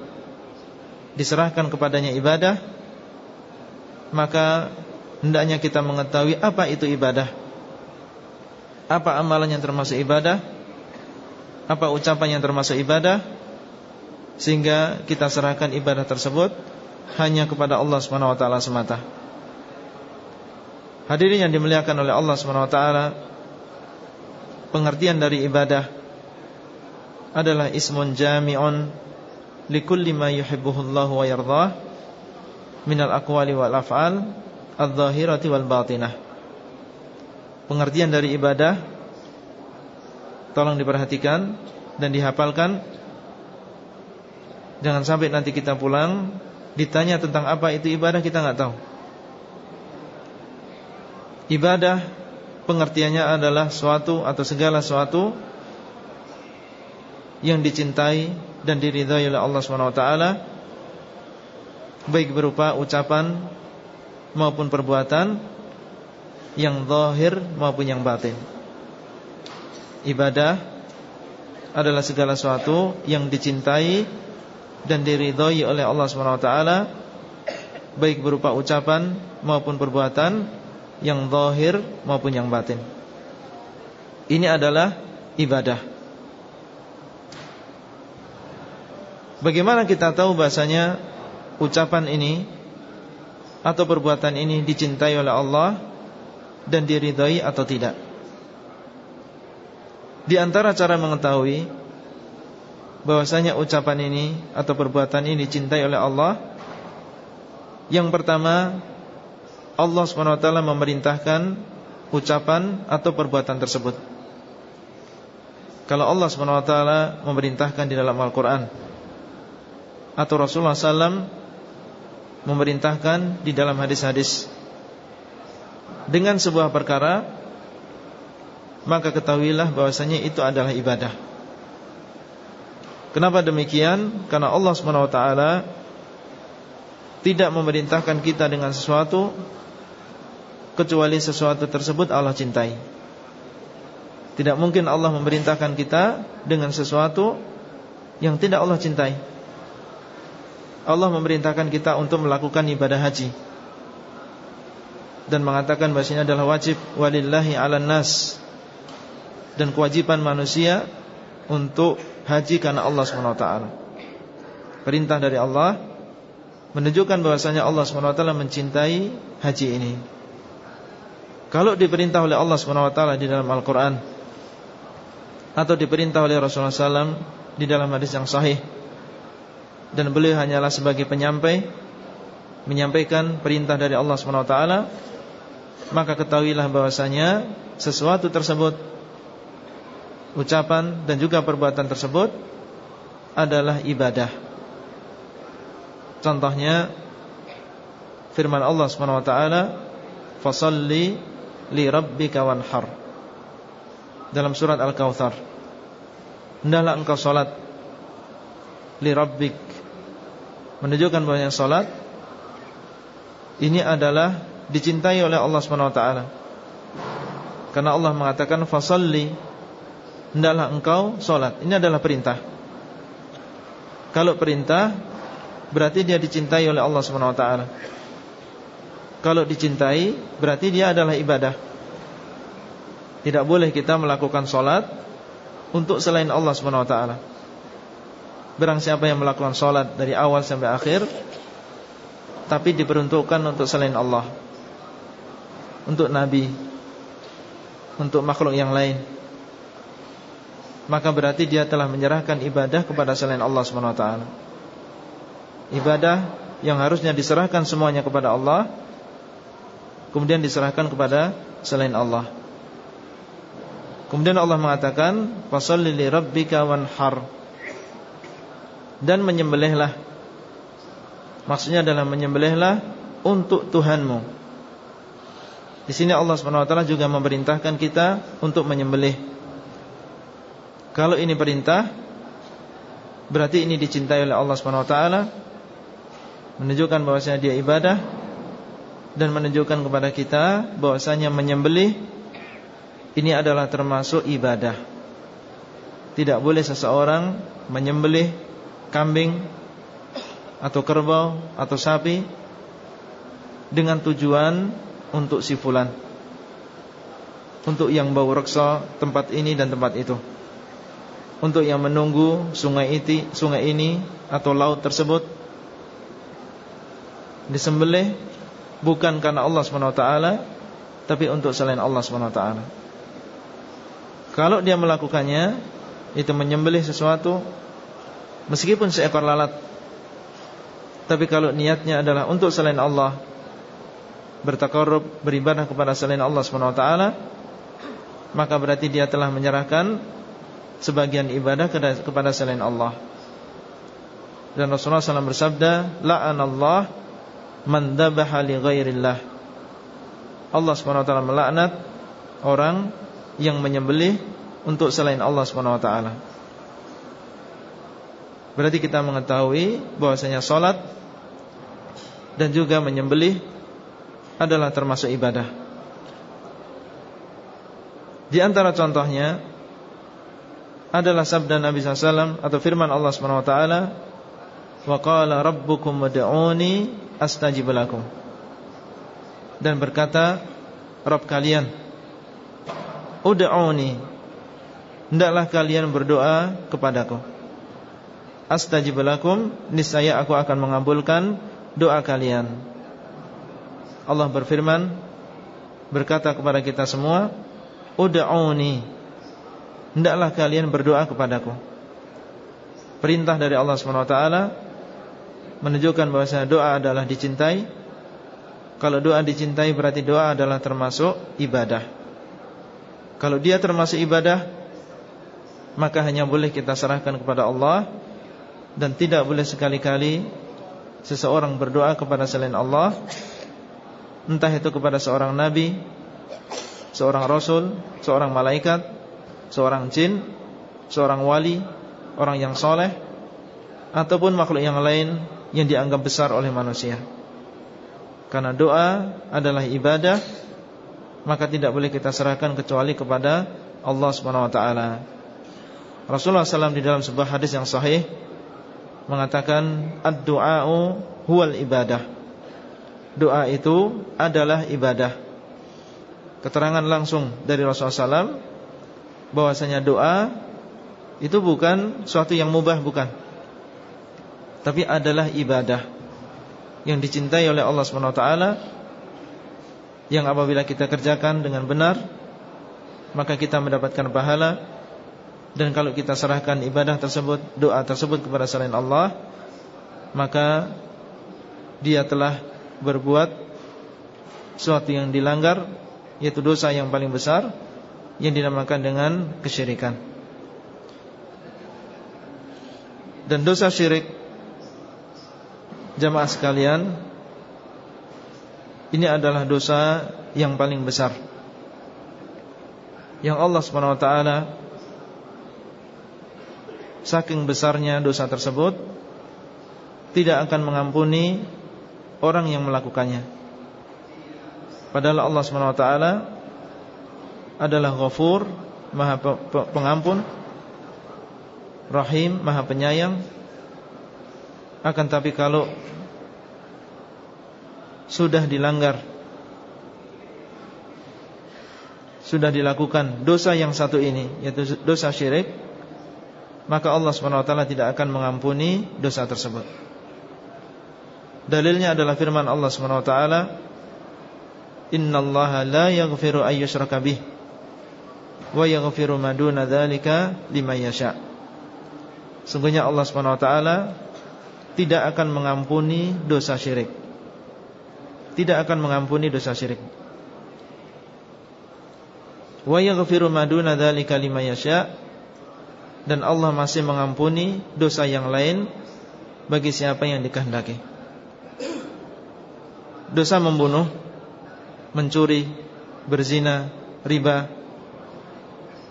diserahkan kepadanya ibadah maka hendaknya kita mengetahui apa itu ibadah. Apa amalan yang termasuk ibadah? Apa ucapan yang termasuk ibadah? Sehingga kita serahkan ibadah tersebut hanya kepada Allah SWT semata. Hadirin yang dimuliakan oleh Allah SWT Pengertian dari ibadah Adalah ismun jami'un Likulli ma yuhibbuhullahu wa yardah Minal aqwali wal af'al Al-zahirati wal batinah. Pengertian dari ibadah Tolong diperhatikan Dan dihafalkan. Jangan sampai nanti kita pulang Ditanya tentang apa itu ibadah Kita nggak tahu. Ibadah pengertiannya adalah suatu atau segala suatu yang dicintai dan diridhai oleh Allah SWT baik berupa ucapan maupun perbuatan yang zahir maupun yang batin. Ibadah adalah segala sesuatu yang dicintai dan diridhai oleh Allah SWT baik berupa ucapan maupun perbuatan yang zahir maupun yang batin. Ini adalah ibadah. Bagaimana kita tahu bahasanya ucapan ini atau perbuatan ini dicintai oleh Allah dan diridhai atau tidak? Di antara cara mengetahui bahwasanya ucapan ini atau perbuatan ini dicintai oleh Allah Yang pertama Allah SWT memerintahkan ucapan atau perbuatan tersebut Kalau Allah SWT memerintahkan di dalam Al-Quran Atau Rasulullah SAW memerintahkan di dalam hadis-hadis Dengan sebuah perkara Maka ketahuilah bahwasanya itu adalah ibadah Kenapa demikian? Karena Allah SWT Tidak memerintahkan kita dengan sesuatu kecuali sesuatu tersebut Allah cintai. Tidak mungkin Allah memerintahkan kita dengan sesuatu yang tidak Allah cintai. Allah memerintahkan kita untuk melakukan ibadah haji. Dan mengatakan bahasanya adalah wajib walillahi 'alan nas. Dan kewajiban manusia untuk haji karena Allah SWT Perintah dari Allah menunjukkan bahwasanya Allah SWT mencintai haji ini. Kalau diperintah oleh Allah SWT di dalam Al-Quran Atau diperintah oleh Rasulullah SAW Di dalam hadis yang sahih Dan beliau hanyalah sebagai penyampai Menyampaikan perintah dari Allah SWT Maka ketahuilah bahwasanya Sesuatu tersebut Ucapan dan juga perbuatan tersebut Adalah ibadah. Contohnya Firman Allah SWT Fasalli li rabbika wanhar. Dalam surat Al-Kautsar hendaklah engkau salat li rabbik menunjukkan bahwa salat ini adalah dicintai oleh Allah SWT karena Allah mengatakan fasalli hendaklah engkau salat. Ini adalah perintah. Kalau perintah berarti dia dicintai oleh Allah SWT kalau dicintai berarti dia adalah ibadah. Tidak boleh kita melakukan sholat Untuk selain Allah SWT Berang siapa yang melakukan sholat Dari awal sampai akhir Tapi diperuntukkan untuk selain Allah Untuk Nabi Untuk makhluk yang lain Maka berarti dia telah menyerahkan ibadah Kepada selain Allah SWT Ibadah yang harusnya diserahkan semuanya kepada Allah kemudian diserahkan kepada selain Allah. Kemudian Allah mengatakan, "Fasholli li rabbika wanhar." Dan menyembelihlah. Maksudnya adalah menyembelihlah untuk Tuhanmu. Di sini Allah SWT juga memerintahkan kita untuk menyembelih. Kalau ini perintah, berarti ini dicintai oleh Allah SWT, menunjukkan bahwasanya dia ibadah dan menunjukkan kepada kita bahwasanya menyembelih ini adalah termasuk ibadah. Tidak boleh seseorang menyembelih kambing atau kerbau atau sapi dengan tujuan untuk si fulan. Untuk yang bau reksa tempat ini dan tempat itu. Untuk yang menunggu sungai ini, sungai ini atau laut tersebut Disembelih bukan karena Allah SWT Tapi untuk selain Allah SWT Kalau dia melakukannya Itu menyembelih sesuatu Meskipun seekor lalat Tapi kalau niatnya adalah untuk selain Allah bertakarub beribadah kepada selain Allah SWT maka berarti dia telah menyerahkan sebagian ibadah kepada selain Allah. Dan Rasulullah SAW bersabda la'anallah man dabaha li ghairillah. Allah SWT melaknat orang yang menyembelih untuk selain Allah SWT berarti kita mengetahui bahwasanya salat dan juga menyembelih adalah termasuk ibadah. Di antara contohnya adalah sabda Nabi SAW atau firman Allah SWT Wa qala rabbukum wad'uni astajib lakum. Dan berkata Rabb kalian Ud'uni. Hendaklah kalian berdoa kepadaku Astajib lakum Niscaya aku akan mengabulkan doa kalian Allah berfirman berkata kepada kita semua, "Ud'uni." Hendaklah kalian berdoa kepadaku. Perintah dari Allah SWT menunjukkan bahwa doa adalah dicintai. Kalau doa dicintai berarti doa adalah termasuk ibadah. Kalau dia termasuk ibadah, maka hanya boleh kita serahkan kepada Allah dan tidak boleh sekali-kali seseorang berdoa kepada selain Allah Entah itu kepada seorang nabi Seorang rasul Seorang malaikat Seorang jin Seorang wali Orang yang soleh Ataupun makhluk yang lain Yang dianggap besar oleh manusia. Karena doa adalah ibadah Maka tidak boleh kita serahkan Kecuali kepada Allah SWT Rasulullah SAW di dalam sebuah hadis yang sahih Mengatakan Ad-du'a'u huwal ibadah. Doa itu adalah ibadah. Keterangan langsung dari Rasulullah SAW bahwasanya doa itu bukan suatu yang mubah bukan, tapi adalah ibadah yang dicintai oleh Allah SWT yang apabila kita kerjakan dengan benar maka kita mendapatkan pahala dan kalau kita serahkan ibadah tersebut doa tersebut kepada selain Allah maka dia telah berbuat sesuatu yang dilanggar yaitu dosa yang paling besar yang dinamakan dengan kesyirikan. Dan dosa syirik jamaah sekalian ini adalah dosa yang paling besar yang Allah Swt saking besarnya dosa tersebut tidak akan mengampuni orang yang melakukannya. Padahal Allah SWT adalah ghafur, maha pengampun, rahim, maha penyayang. Akan tapi kalau sudah dilanggar, sudah dilakukan dosa yang satu ini, yaitu dosa syirik, maka Allah SWT tidak akan mengampuni dosa tersebut. Dalilnya adalah firman Allah SWT Inna Allah la yaghfiru ayyushraka bih Wa yaghfiru maduna dhalika lima yasha. Sungguhnya Allah SWT Tidak akan mengampuni dosa syirik. Tidak akan mengampuni dosa syirik. Wa yaghfiru maduna dhalika lima yasha Dan Allah masih mengampuni dosa yang lain Bagi siapa yang dikehendaki dosa membunuh, mencuri, berzina, riba,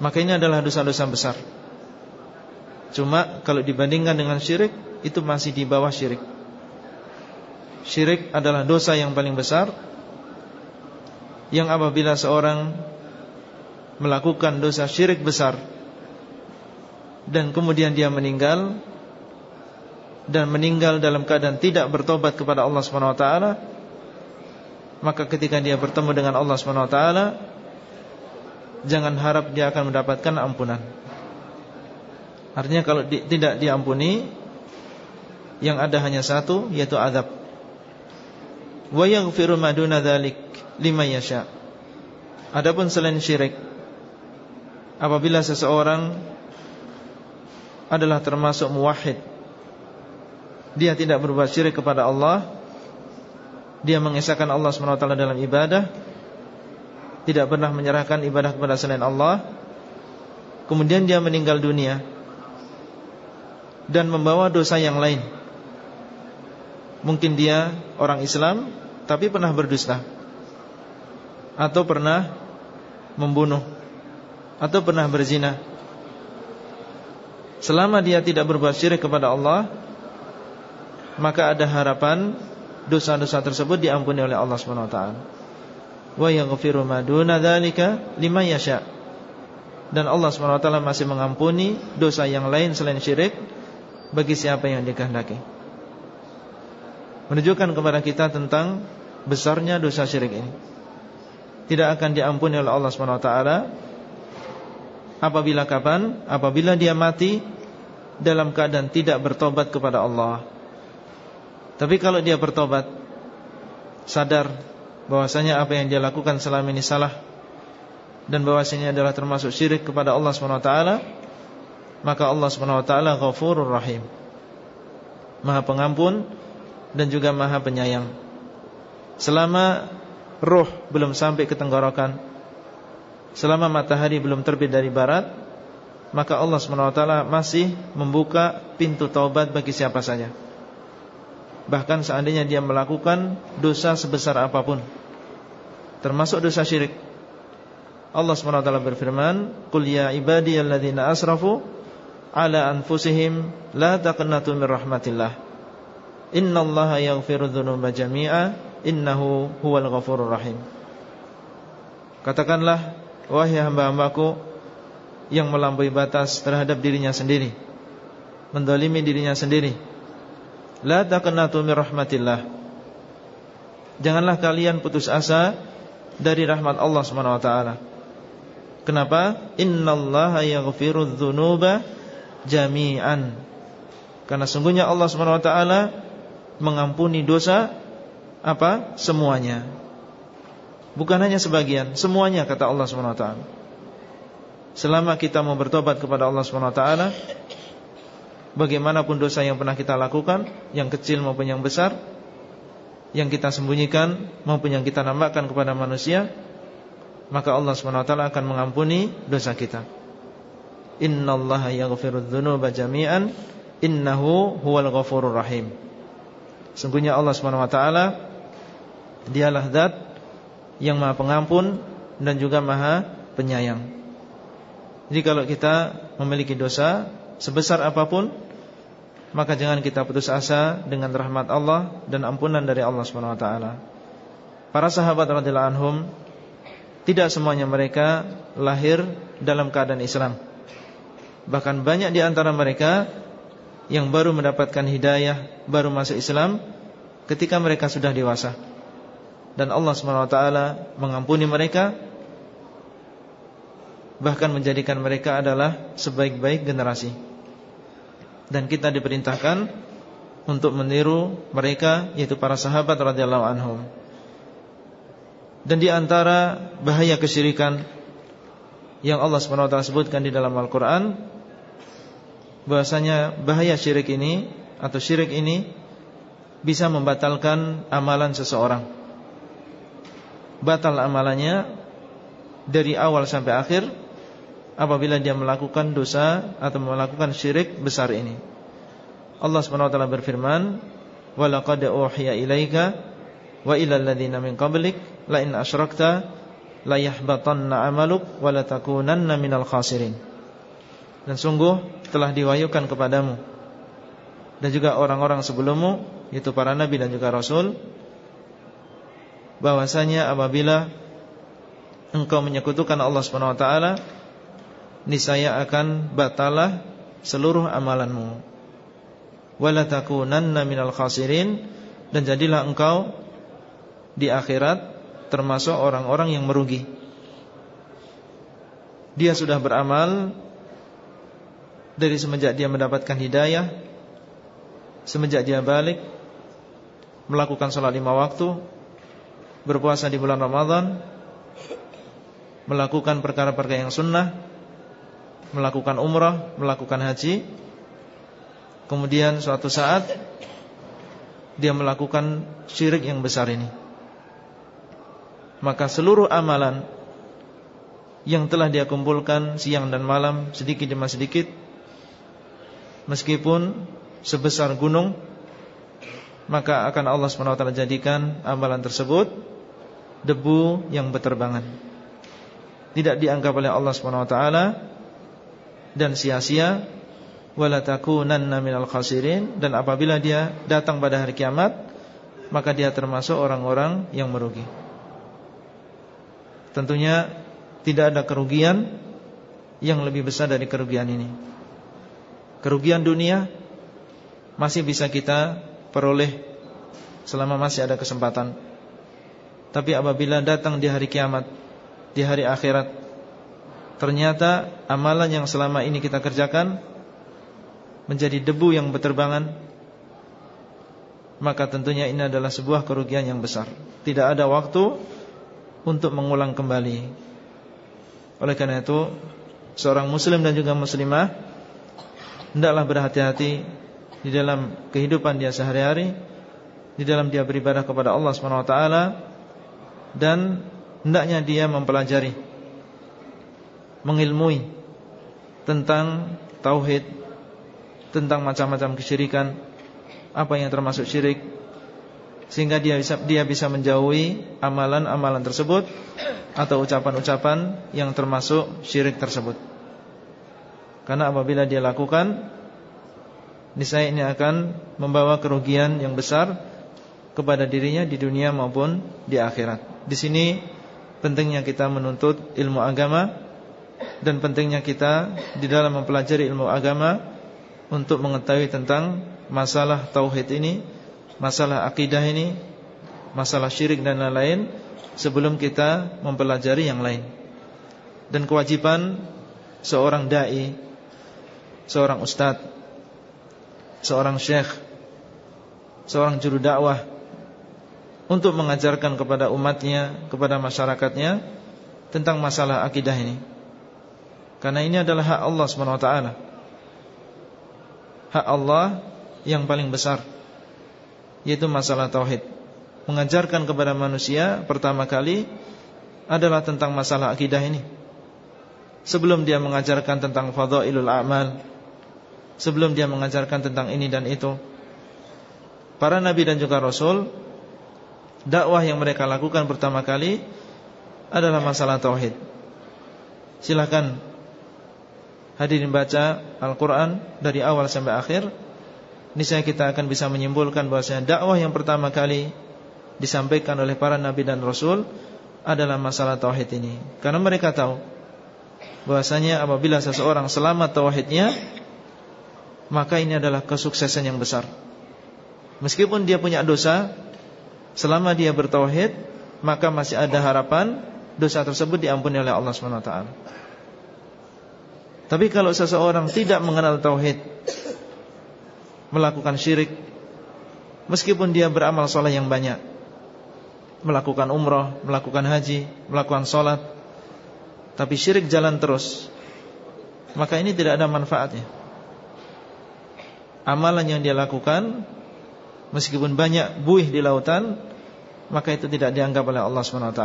maka ini adalah dosa-dosa besar. Cuma kalau dibandingkan dengan syirik, itu masih di bawah syirik. Syirik adalah dosa yang paling besar Yang apabila seorang Melakukan dosa syirik besar Dan kemudian dia meninggal. Dan meninggal dalam keadaan tidak bertobat kepada Allah SWT Maka ketika dia bertemu dengan Allah SWT Jangan harap dia akan mendapatkan ampunan. Artinya kalau di, tidak diampuni Yang ada hanya satu Yaitu adab Wa yaghfiru maduna dhalik Lima yasha. Adapun selain syirik Apabila seseorang Adalah termasuk muwahid Dia tidak berbuat syirik kepada Allah. Dia mengesahkan Allah SWT dalam ibadah. Tidak pernah menyerahkan ibadah kepada selain Allah. Kemudian dia meninggal dunia. Dan membawa dosa yang lain. Mungkin dia orang Islam Tapi pernah berdusta. Atau pernah Membunuh. Atau pernah berzina Selama dia tidak berbuat syirik kepada Allah Maka ada harapan dosa-dosa tersebut diampuni oleh Allah Subhanahu wa yaghfiru ma duna dzalika liman yasha. Dan Allah taala masih mengampuni dosa yang lain selain syirik bagi siapa yang dikehendaki. Menunjukkan kepada kita tentang besarnya dosa syirik ini. Tidak akan diampuni oleh Allah taala apabila kapan? Apabila dia mati dalam keadaan tidak bertobat kepada Allah. Tapi kalau dia bertobat Sadar bahwasanya apa yang dia lakukan selama ini salah Dan bahwasanya adalah termasuk syirik kepada Allah SWT Maka Allah SWT ghafurur rahim Maha pengampun Dan juga maha penyayang Selama roh belum sampai ke tenggorokan Selama matahari belum terbit dari barat Maka Allah SWT masih membuka pintu taubat bagi siapa saja. Bahkan seandainya dia melakukan dosa sebesar apa pun Termasuk dosa syirik Allah SWT berfirman Qul ya ibadiyalladzina asrafu Ala anfusihim La taqnatu min rahmatillah. Innallaha yaghfiru dhunuba jami'a Innahu huwal ghafurur rahim. Katakanlah Wahai hamba-hambaku Yang melampaui batas terhadap dirinya sendiri Mendolimi dirinya sendiri La taqnatu min rahmatillah. Janganlah kalian putus asa dari rahmat Allah taala. Kenapa? Innallaha yaghfiru dzunuba jami'an. Karena sungguhnya Allah taala mengampuni dosa apa? Semuanya. Bukan hanya sebagian, semuanya kata Allah Subhanahu taala. Selama kita mau bertobat kepada Allah Subhanahu taala, bagaimanapun dosa yang pernah kita lakukan, yang kecil maupun yang besar, yang kita sembunyikan maupun yang kita nampakkan kepada manusia, maka Allah SWT akan mengampuni dosa kita. Innallaha yaghfirudz dzunuba jami'an innahu huwal ghafurur rahim. Sungguhnya Allah SWT dialah zat yang Maha Pengampun dan juga Maha Penyayang. Jadi kalau kita memiliki dosa sebesar apa pun maka jangan kita putus asa dengan rahmat Allah dan ampunan dari Allah Subhanahu wa taala. Para sahabat radhiyallahu anhum tidak semuanya mereka lahir dalam keadaan Islam. Bahkan banyak di antara mereka yang baru mendapatkan hidayah, baru masuk Islam ketika mereka sudah dewasa. Dan Allah taala mengampuni mereka bahkan menjadikan mereka adalah sebaik-baik generasi dan kita diperintahkan untuk meniru mereka yaitu para sahabat radhiyallahu anhum. Dan di antara bahaya kesyirikan yang Allah SWT sebutkan di dalam Al-Qur'an bahwasanya bahaya syirik ini atau syirik ini bisa membatalkan amalan seseorang. Batal amalannya dari awal sampai akhir apabila dia melakukan dosa atau melakukan syirik besar ini. Allah SWT berfirman, "Wa laqad uhiya ilaika wa ilal ladzina min qablik la in asyrakta la yahbatanna 'amaluk wa la takunanna minal khasirin." Dan sungguh telah diwahyukan kepadamu dan juga orang-orang sebelummu yaitu para nabi dan juga rasul bahwasanya apabila engkau menyekutukan Allah Subhanahu wa taala niscaya akan batalah seluruh amalanmu. Wala takunanna minal khasirin dan jadilah engkau di akhirat termasuk orang-orang yang merugi. Dia sudah beramal dari semenjak dia mendapatkan hidayah, semenjak dia balik, melakukan sholat lima waktu, berpuasa di bulan Ramadan, melakukan perkara-perkara yang sunnah, melakukan umrah, melakukan haji, kemudian suatu saat dia melakukan syirik yang besar ini. Maka seluruh amalan yang telah dia kumpulkan siang dan malam sedikit demi sedikit meskipun sebesar gunung maka akan Allah SWT jadikan amalan tersebut debu yang berterbangan tidak dianggap oleh Allah SWT dan sia-sia wala takunanna minal khasirin dan apabila dia datang pada hari kiamat maka dia termasuk orang-orang yang merugi. Tentunya tidak ada kerugian yang lebih besar dari kerugian ini. Kerugian dunia masih bisa kita peroleh selama masih ada kesempatan. Tapi apabila datang di hari kiamat, di hari akhirat, ternyata amalan yang selama ini kita kerjakan menjadi debu yang berterbangan maka tentunya ini adalah sebuah kerugian yang besar tidak ada waktu untuk mengulang kembali oleh karena itu seorang muslim dan juga muslimah hendaklah berhati-hati di dalam kehidupan dia sehari-hari di dalam dia beribadah kepada Allah SWT dan hendaknya dia mempelajari mengilmui tentang tauhid tentang macam-macam kesyirikan, apa yang termasuk syirik, sehingga dia bisa dia bisa menjauhi amalan-amalan tersebut atau ucapan-ucapan yang termasuk syirik tersebut. Karena apabila dia lakukan, niscaya ini akan membawa kerugian yang besar kepada dirinya di dunia maupun di akhirat. Di sini pentingnya kita menuntut ilmu agama dan pentingnya kita di dalam mempelajari ilmu agama untuk mengetahui tentang masalah tauhid ini, masalah akidah ini, masalah syirik dan lain-lain sebelum kita mempelajari yang lain. Dan kewajiban seorang dai, seorang ustadz, seorang syekh, seorang juru dakwah untuk mengajarkan kepada umatnya, kepada masyarakatnya tentang masalah akidah ini. Karena ini adalah hak Allah SWT hak Allah yang paling besar yaitu masalah tauhid. Mengajarkan kepada manusia pertama kali adalah tentang masalah akidah ini. Sebelum dia mengajarkan tentang fadhailul a'mal, sebelum dia mengajarkan tentang ini dan itu, para nabi dan juga rasul dakwah yang mereka lakukan pertama kali adalah masalah tauhid. Silakan hadirin baca Al-Quran dari awal sampai akhir. Niscaya kita akan bisa menyimpulkan bahwasanya dakwah yang pertama kali Disampaikan oleh para Nabi dan Rasul Adalah masalah Tauhid ini. Karena mereka tahu bahwasanya apabila seseorang selamat Tauhidnya Maka ini adalah kesuksesan yang besar Meskipun dia punya dosa Selama dia bertauhid Maka masih ada harapan Dosa tersebut diampuni oleh Allah SWT tapi kalau seseorang tidak mengenal tauhid, melakukan syirik, meskipun dia beramal soleh yang banyak, melakukan umrah, melakukan haji, melakukan sholat, tapi syirik jalan terus, maka ini tidak ada manfaatnya. Amalan yang dia lakukan, meskipun banyak buih di lautan, maka itu tidak dianggap oleh Allah SWT.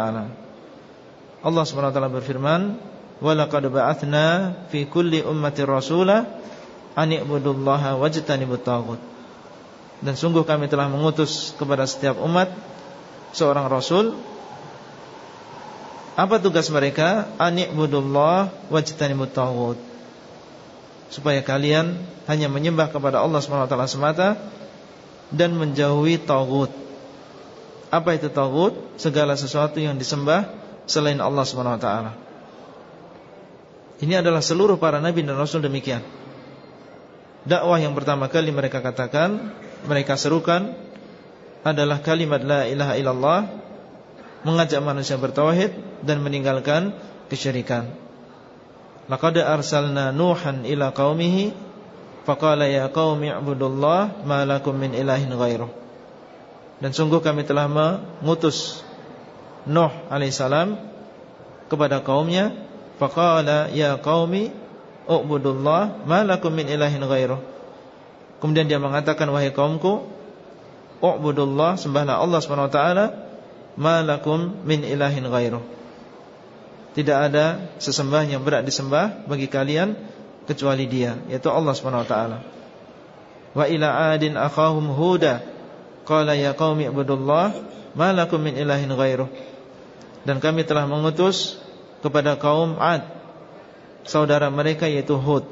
Allah SWT berfirman, Walaqad ba'athna fi kulli ummati rasula an i'budullaha wajtanibut taghut. Dan sungguh kami telah mengutus kepada setiap umat seorang rasul. Apa tugas mereka? An i'budullah wajtanibut taghut. Supaya kalian hanya menyembah kepada Allah SWT semata dan menjauhi taghut. Apa itu taghut? Segala sesuatu yang disembah selain Allah SWT. Ini adalah seluruh para nabi dan rasul demikian. Dakwah yang pertama kali mereka katakan, mereka serukan adalah kalimat la ilaha illallah mengajak manusia bertauhid dan meninggalkan kesyirikan. Laqad arsalna Nuhan ila qaumihi faqala ya qaumi ibudullah ma lakum min ilahin ghairuh. Dan sungguh kami telah mengutus Nuh alaihissalam kepada kaumnya faqala ya qaumi ubudullah ma lakum min ilahin ghairuh. Kemudian dia mengatakan wahai kaumku U'budullah sembahlah Allah SWT Malakum min ilahin ghairuh Tidak ada sesembah yang berat disembah Bagi kalian Kecuali dia Yaitu Allah SWT Wa ila adin akhahum huda. Qala ya qawmi ibudullah Malakum min ilahin ghairuh. Dan kami telah mengutus Kepada kaum Ad Saudara mereka yaitu Hud.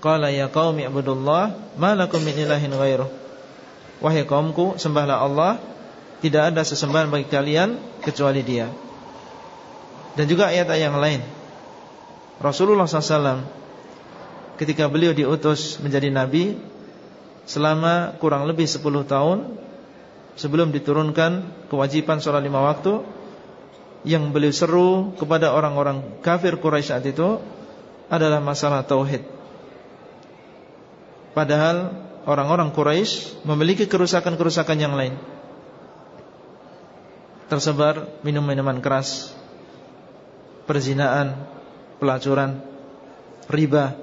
Qala ya qawmi ibudullah Malakum min ilahin ghairuh. Wahai kaumku sembahlah Allah. Tidak ada sesembahan bagi kalian Kecuali dia Dan juga ayat-ayat yang lain. Rasulullah SAW Ketika beliau diutus menjadi nabi Selama kurang lebih 10 tahun Sebelum diturunkan Kewajiban sholat lima waktu Yang beliau seru kepada orang-orang Kafir Quraisy saat itu Adalah masalah tauhid. Padahal orang-orang Quraisy memiliki kerusakan-kerusakan yang lain. Tersebar minum-minuman keras, perzinaan, pelacuran, riba,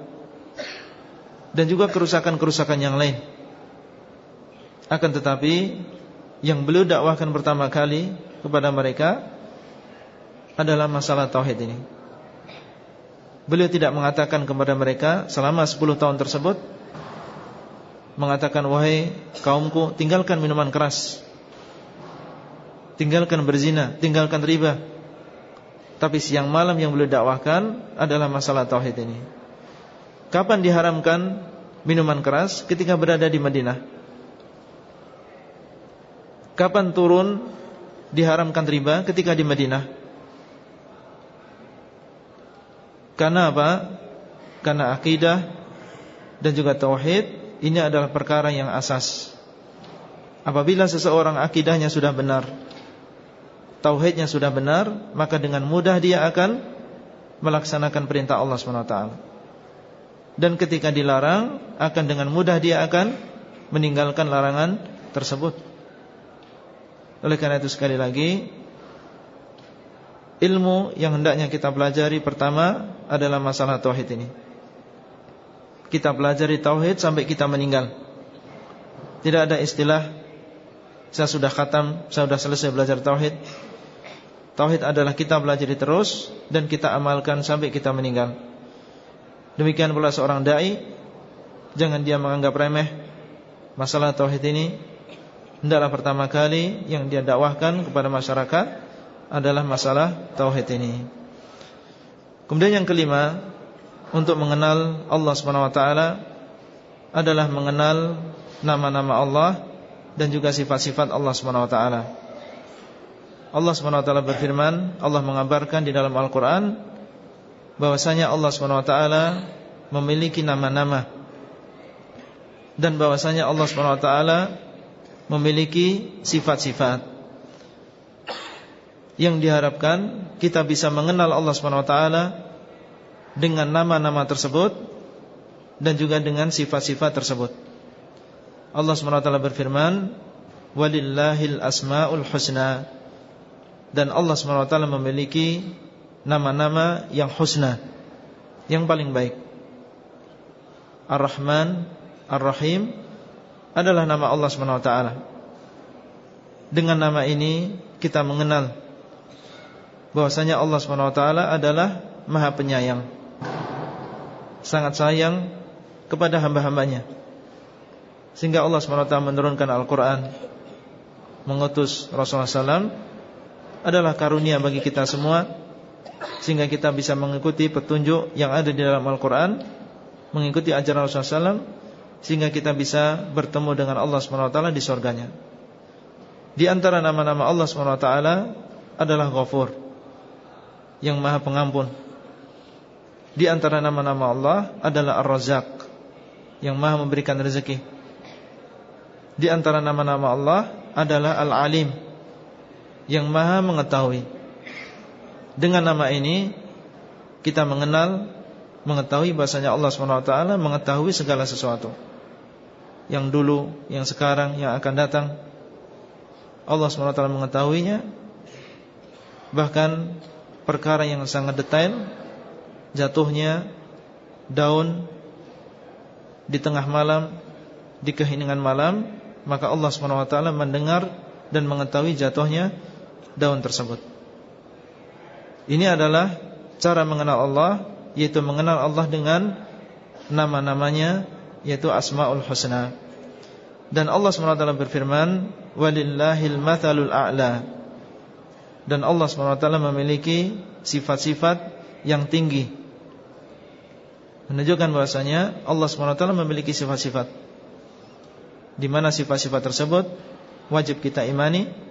dan juga kerusakan-kerusakan yang lain. Akan tetapi yang beliau dakwahkan pertama kali kepada mereka adalah masalah tauhid ini. Beliau tidak mengatakan kepada mereka selama 10 tahun tersebut mengatakan wahai kaumku tinggalkan minuman keras tinggalkan berzina tinggalkan riba tapi siang malam yang beliau dakwahkan adalah masalah tauhid ini. Kapan diharamkan minuman keras ketika berada di Madinah? Kapan turun diharamkan riba ketika di Madinah? Karena apa? Karena akidah dan juga tauhid ini adalah perkara yang asas. Apabila seseorang akidahnya sudah benar Tauhidnya sudah benar Maka dengan mudah dia akan Melaksanakan perintah Allah SWT Dan ketika dilarang Akan dengan mudah dia akan Meninggalkan larangan tersebut Oleh karena itu sekali lagi Ilmu yang hendaknya kita pelajari Pertama adalah masalah tauhid ini kita pelajari tauhid sampai kita meninggal. Tidak ada istilah saya sudah khatam, saya sudah selesai belajar tauhid. Tauhid adalah kita pelajari terus dan kita amalkan sampai kita meninggal. Demikian pula seorang dai jangan dia menganggap remeh masalah tauhid ini. Hendaklah pertama kali yang dia dakwahkan kepada masyarakat adalah masalah tauhid ini. Kemudian yang kelima, untuk mengenal Allah SWT adalah mengenal nama-nama Allah dan juga sifat-sifat Allah SWT. Allah SWT berfirman, Allah mengabarkan di dalam Al-Quran bahwasanya Allah SWT memiliki nama-nama dan bahwasanya Allah SWT memiliki sifat-sifat yang diharapkan kita bisa mengenal Allah SWT dengan nama-nama tersebut dan juga dengan sifat-sifat tersebut. Allah SWT berfirman, "Walillahil asmaul husna." Dan Allah SWT memiliki nama-nama yang husna, yang paling baik. Ar-Rahman, Ar-Rahim adalah nama Allah SWT. Dengan nama ini kita mengenal bahwasanya Allah SWT adalah Maha Penyayang sangat sayang kepada hamba-hambanya Sehingga Allah SWT menurunkan Al-Quran Mengutus Rasulullah SAW Adalah karunia bagi kita semua Sehingga kita bisa mengikuti petunjuk yang ada di dalam Al-Quran Mengikuti ajaran Rasulullah SAW Sehingga kita bisa bertemu dengan Allah SWT di surganya. Di antara nama-nama Allah SWT adalah Ghafur Yang maha pengampun. Di antara nama-nama Allah adalah Ar-Razzaq Yang maha memberikan rezeki. Di antara nama-nama Allah adalah Al-Alim Yang maha mengetahui. Dengan nama ini Kita mengenal Mengetahui bahasanya Allah SWT Mengetahui segala sesuatu. Yang dulu, yang sekarang, yang akan datang. Allah SWT mengetahuinya. Bahkan Perkara yang sangat detail Jatuhnya Daun Di tengah malam Di keheningan malam Maka Allah SWT mendengar Dan mengetahui jatuhnya Daun tersebut. Ini adalah Cara mengenal Allah Yaitu mengenal Allah dengan Nama-namanya Yaitu Asma'ul Husna. Dan Allah SWT berfirman Walillahil mathalul a'la. Dan Allah SWT memiliki Sifat-sifat yang tinggi. Menunjukkan bahwasanya Allah SWT memiliki sifat-sifat. Di mana sifat-sifat tersebut wajib kita imani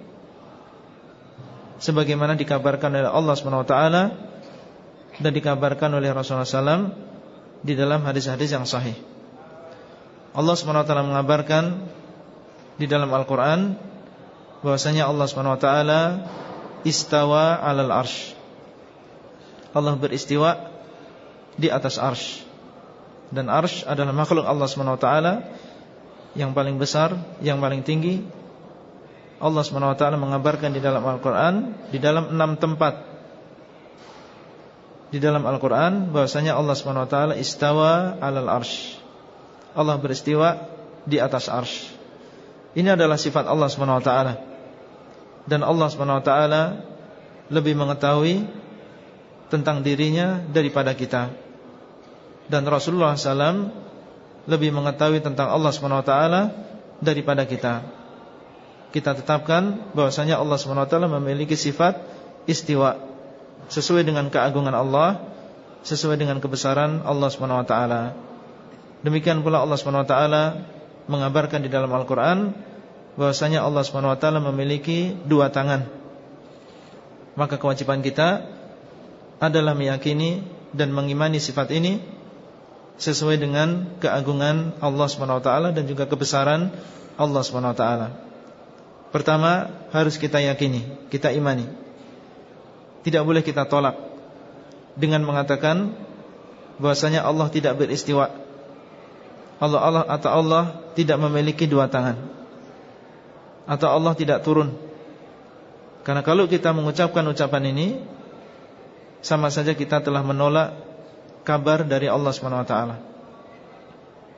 sebagaimana dikabarkan oleh Allah SWT dan dikabarkan oleh Rasulullah SAW di dalam hadis-hadis yang sahih. Allah SWT mengabarkan di dalam Al-Quran bahwasanya Allah SWT istawa alal arsh. Allah beristiwa di atas arsh. Dan arsh adalah makhluk Allah SWT Yang paling besar Yang paling tinggi Allah SWT mengabarkan di dalam Al-Quran Di dalam enam tempat. Di dalam Al-Quran bahwasanya Allah SWT Istawa alal arsh. Allah beristiwa di atas arsh. Ini adalah sifat Allah SWT Dan Allah SWT Lebih mengetahui Tentang dirinya daripada kita. Dan Rasulullah SAW lebih mengetahui tentang Allah SWT daripada kita. Kita tetapkan bahwasanya Allah SWT memiliki sifat istiwa sesuai dengan keagungan Allah, sesuai dengan kebesaran Allah SWT. Demikian pula Allah SWT mengabarkan di dalam Al-Quran bahwasanya Allah SWT memiliki dua tangan. Maka kewajiban kita adalah meyakini dan mengimani sifat ini sesuai dengan keagungan Allah SWT dan juga kebesaran Allah SWT. Pertama, harus kita yakini, kita imani. Tidak boleh kita tolak dengan mengatakan bahwasanya Allah tidak beristiwa. Allah Allah atau Allah tidak memiliki dua tangan. Atau Allah tidak turun. Karena kalau kita mengucapkan ucapan ini sama saja kita telah menolak kabar dari Allah SWT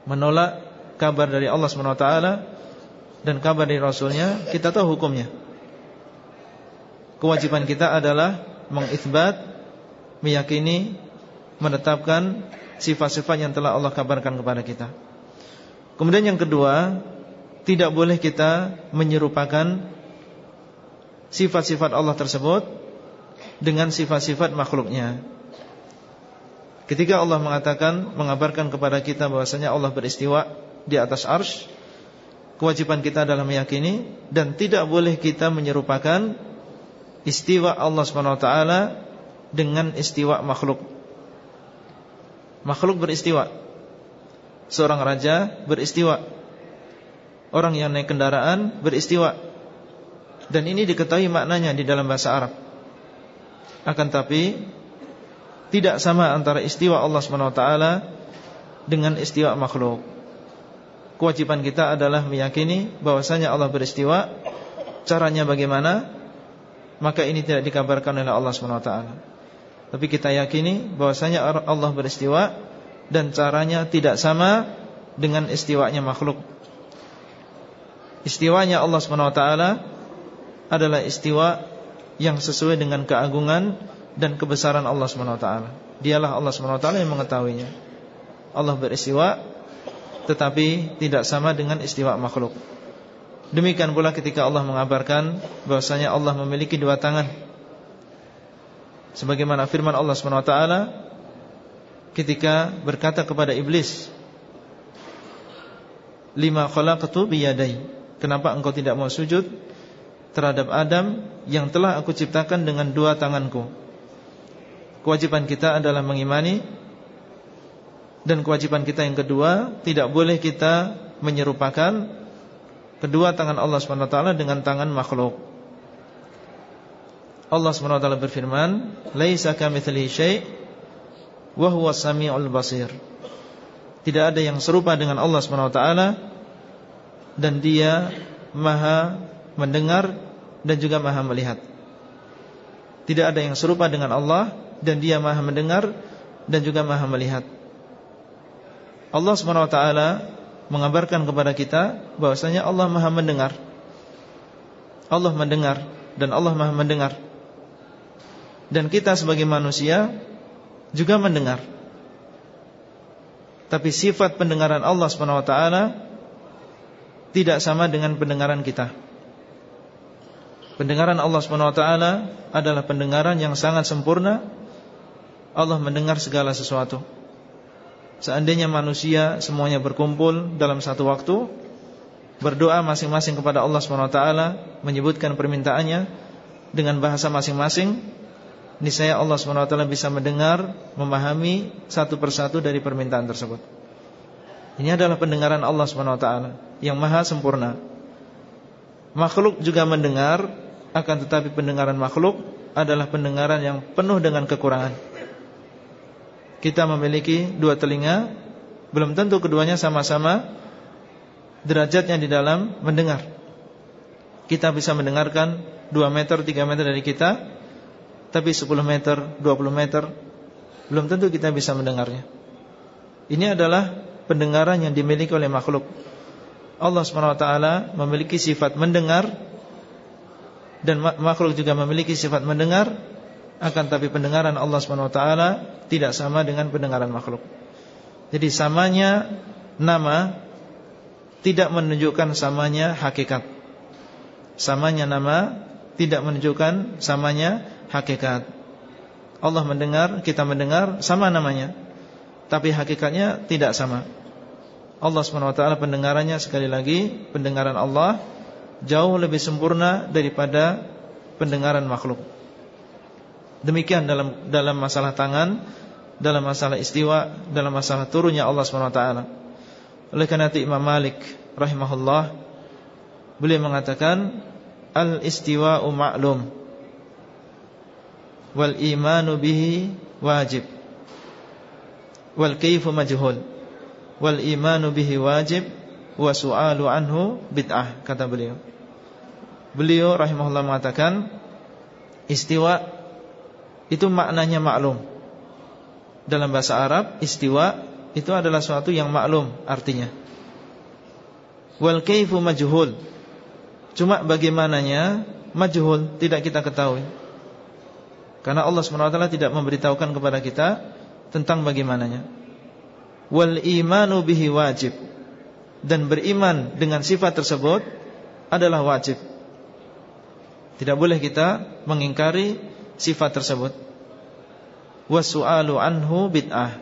Menolak kabar dari Allah SWT Dan kabar dari Rasulnya Kita tahu hukumnya. Kewajiban kita adalah Mengisbat Meyakini Menetapkan sifat-sifat yang telah Allah kabarkan kepada kita. Kemudian yang kedua Tidak boleh kita menyerupakan Sifat-sifat Allah tersebut Dengan sifat-sifat makhluknya. Ketika Allah mengatakan Mengabarkan kepada kita bahwasanya Allah beristiwa Di atas arsh Kewajiban kita adalah meyakini Dan tidak boleh kita menyerupakan Istiwa Allah SWT Dengan istiwa makhluk. Makhluk beristiwa. Seorang raja beristiwa. Orang yang naik kendaraan beristiwa. Dan ini diketahui maknanya di dalam bahasa Arab. Akan tapi tidak sama antara istiwa Allah SWT dengan istiwa makhluk. Kewajiban kita adalah meyakini bahwasanya Allah beristiwa. Caranya bagaimana? Maka ini tidak dikabarkan oleh Allah SWT. Tapi kita yakini bahwasanya Allah beristiwa dan caranya tidak sama dengan istiwanya makhluk. Istiwanya Allah SWT adalah istiwa yang sesuai dengan keagungan dan kebesaran Allah SWT Dialah Allah SWT yang mengetahuinya Allah beristiwa Tetapi tidak sama dengan istiwa makhluk. Demikian pula ketika Allah mengabarkan bahwasanya Allah memiliki dua tangan. Sebagaimana firman Allah SWT Ketika berkata kepada iblis Lima khalaqtu biyadai. Kenapa engkau tidak mau sujud Terhadap Adam Yang telah aku ciptakan dengan dua tanganku? Kewajiban kita adalah mengimani Dan kewajiban kita yang kedua Tidak boleh kita menyerupakan Kedua tangan Allah SWT dengan tangan makhluk Allah SWT berfirman, "Laisa kamitslihi syai' wa huwas samiul basir." Tidak ada yang serupa dengan Allah SWT dan Dia Maha mendengar dan juga Maha melihat. Tidak ada yang serupa dengan Allah dan Dia Maha mendengar dan juga Maha melihat. Allah SWT mengabarkan kepada kita bahwasanya Allah Maha mendengar. Allah mendengar dan Allah Maha mendengar dan kita sebagai manusia juga mendengar. Tapi sifat pendengaran Allah SWT tidak sama dengan pendengaran kita. Pendengaran Allah SWT adalah pendengaran yang sangat sempurna. Allah mendengar segala sesuatu. Seandainya manusia semuanya berkumpul dalam satu waktu, berdoa masing-masing kepada Allah SWT, menyebutkan permintaannya dengan bahasa masing-masing, niscaya Allah SWT bisa mendengar, memahami satu persatu dari permintaan tersebut. Ini adalah pendengaran Allah SWT yang maha sempurna. Makhluk juga mendengar, akan tetapi pendengaran makhluk adalah pendengaran yang penuh dengan kekurangan. Kita memiliki dua telinga, belum tentu keduanya sama-sama derajatnya di dalam mendengar. Kita bisa mendengarkan 2 meter, 3 meter dari kita tapi 10 meter, 20 meter belum tentu kita bisa mendengarnya. Ini adalah pendengaran yang dimiliki oleh makhluk. Allah SWT memiliki sifat mendengar dan makhluk juga memiliki sifat mendengar akan tapi pendengaran Allah SWT tidak sama dengan pendengaran makhluk. Jadi samanya nama tidak menunjukkan samanya hakikat. Samanya nama tidak menunjukkan samanya hakikat. Allah mendengar, kita mendengar sama namanya, tapi hakikatnya tidak sama. Allah SWT pendengarannya sekali lagi pendengaran Allah jauh lebih sempurna daripada pendengaran makhluk. Demikian dalam dalam masalah tangan, dalam masalah istiwa, dalam masalah turunnya Allah SWT. Oleh karena itu Imam Malik rahimahullah beliau mengatakan al-istiwa'u ma'lum wal imanu bihi wajib wal kaifu majhul wal imanu bihi wajib wa su'alu anhu bid'ah kata beliau beliau rahimahullah mengatakan istiwa itu maknanya maklum. Dalam bahasa Arab istiwa itu adalah suatu yang maklum artinya. Wal kaifu majhul. Cuma bagaimananya majhul tidak kita ketahui. Karena Allah SWT tidak memberitahukan kepada kita Tentang bagaimananya. Wal imanu bihi wajib. Dan beriman dengan sifat tersebut Adalah wajib. Tidak boleh kita mengingkari sifat tersebut. Wasu'alu anhu bid'ah.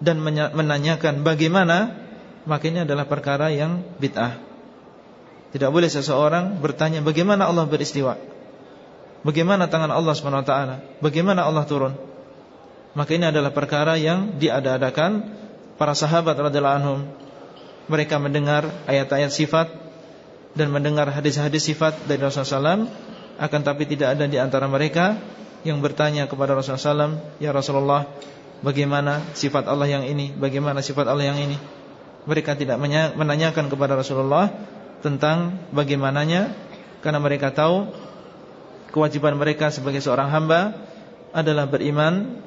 Dan menanyakan bagaimana Maka ini adalah perkara yang bid'ah. Tidak boleh seseorang bertanya bagaimana Allah beristiwa? Bagaimana tangan Allah SWT Bagaimana Allah turun? Maka ini adalah perkara yang diada-adakan Para sahabat radhiyallahu anhum. Mereka mendengar ayat-ayat sifat Dan mendengar hadis-hadis sifat dari Rasulullah SAW Akan tapi tidak ada di antara mereka Yang bertanya kepada Rasulullah SAW Ya Rasulullah Bagaimana sifat Allah yang ini? Bagaimana sifat Allah yang ini? Mereka tidak menanyakan kepada Rasulullah Tentang bagaimananya Karena mereka tahu kewajiban mereka sebagai seorang hamba adalah beriman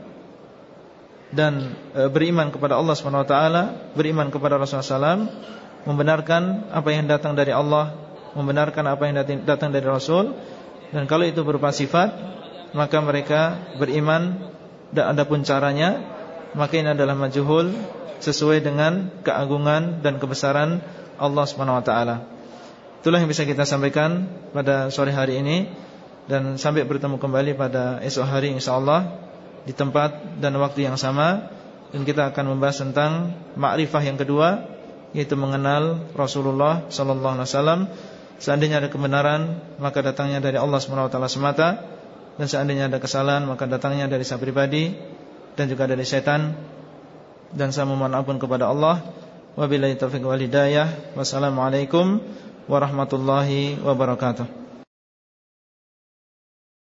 dan e, beriman kepada Allah SWT beriman kepada Rasulullah SAW membenarkan apa yang datang dari Allah membenarkan apa yang datang dari Rasul dan kalau itu berupa sifat maka mereka beriman. Dan ada pun caranya maka ini adalah majhul sesuai dengan keagungan dan kebesaran Allah SWT itulah yang bisa kita sampaikan pada sore hari ini. Dan sampai bertemu kembali pada esok hari insyaallah di tempat dan waktu yang sama. Dan kita akan membahas tentang makrifah yang kedua yaitu mengenal Rasulullah wasallam seandainya ada kebenaran maka datangnya dari Allah taala semata. Dan seandainya ada kesalahan maka datangnya dari saya pribadi dan juga dari setan. Dan saya memohon ampun kepada Allah. Wabillahi taufiq wal wassalamualaikum warahmatullahi wabarakatuh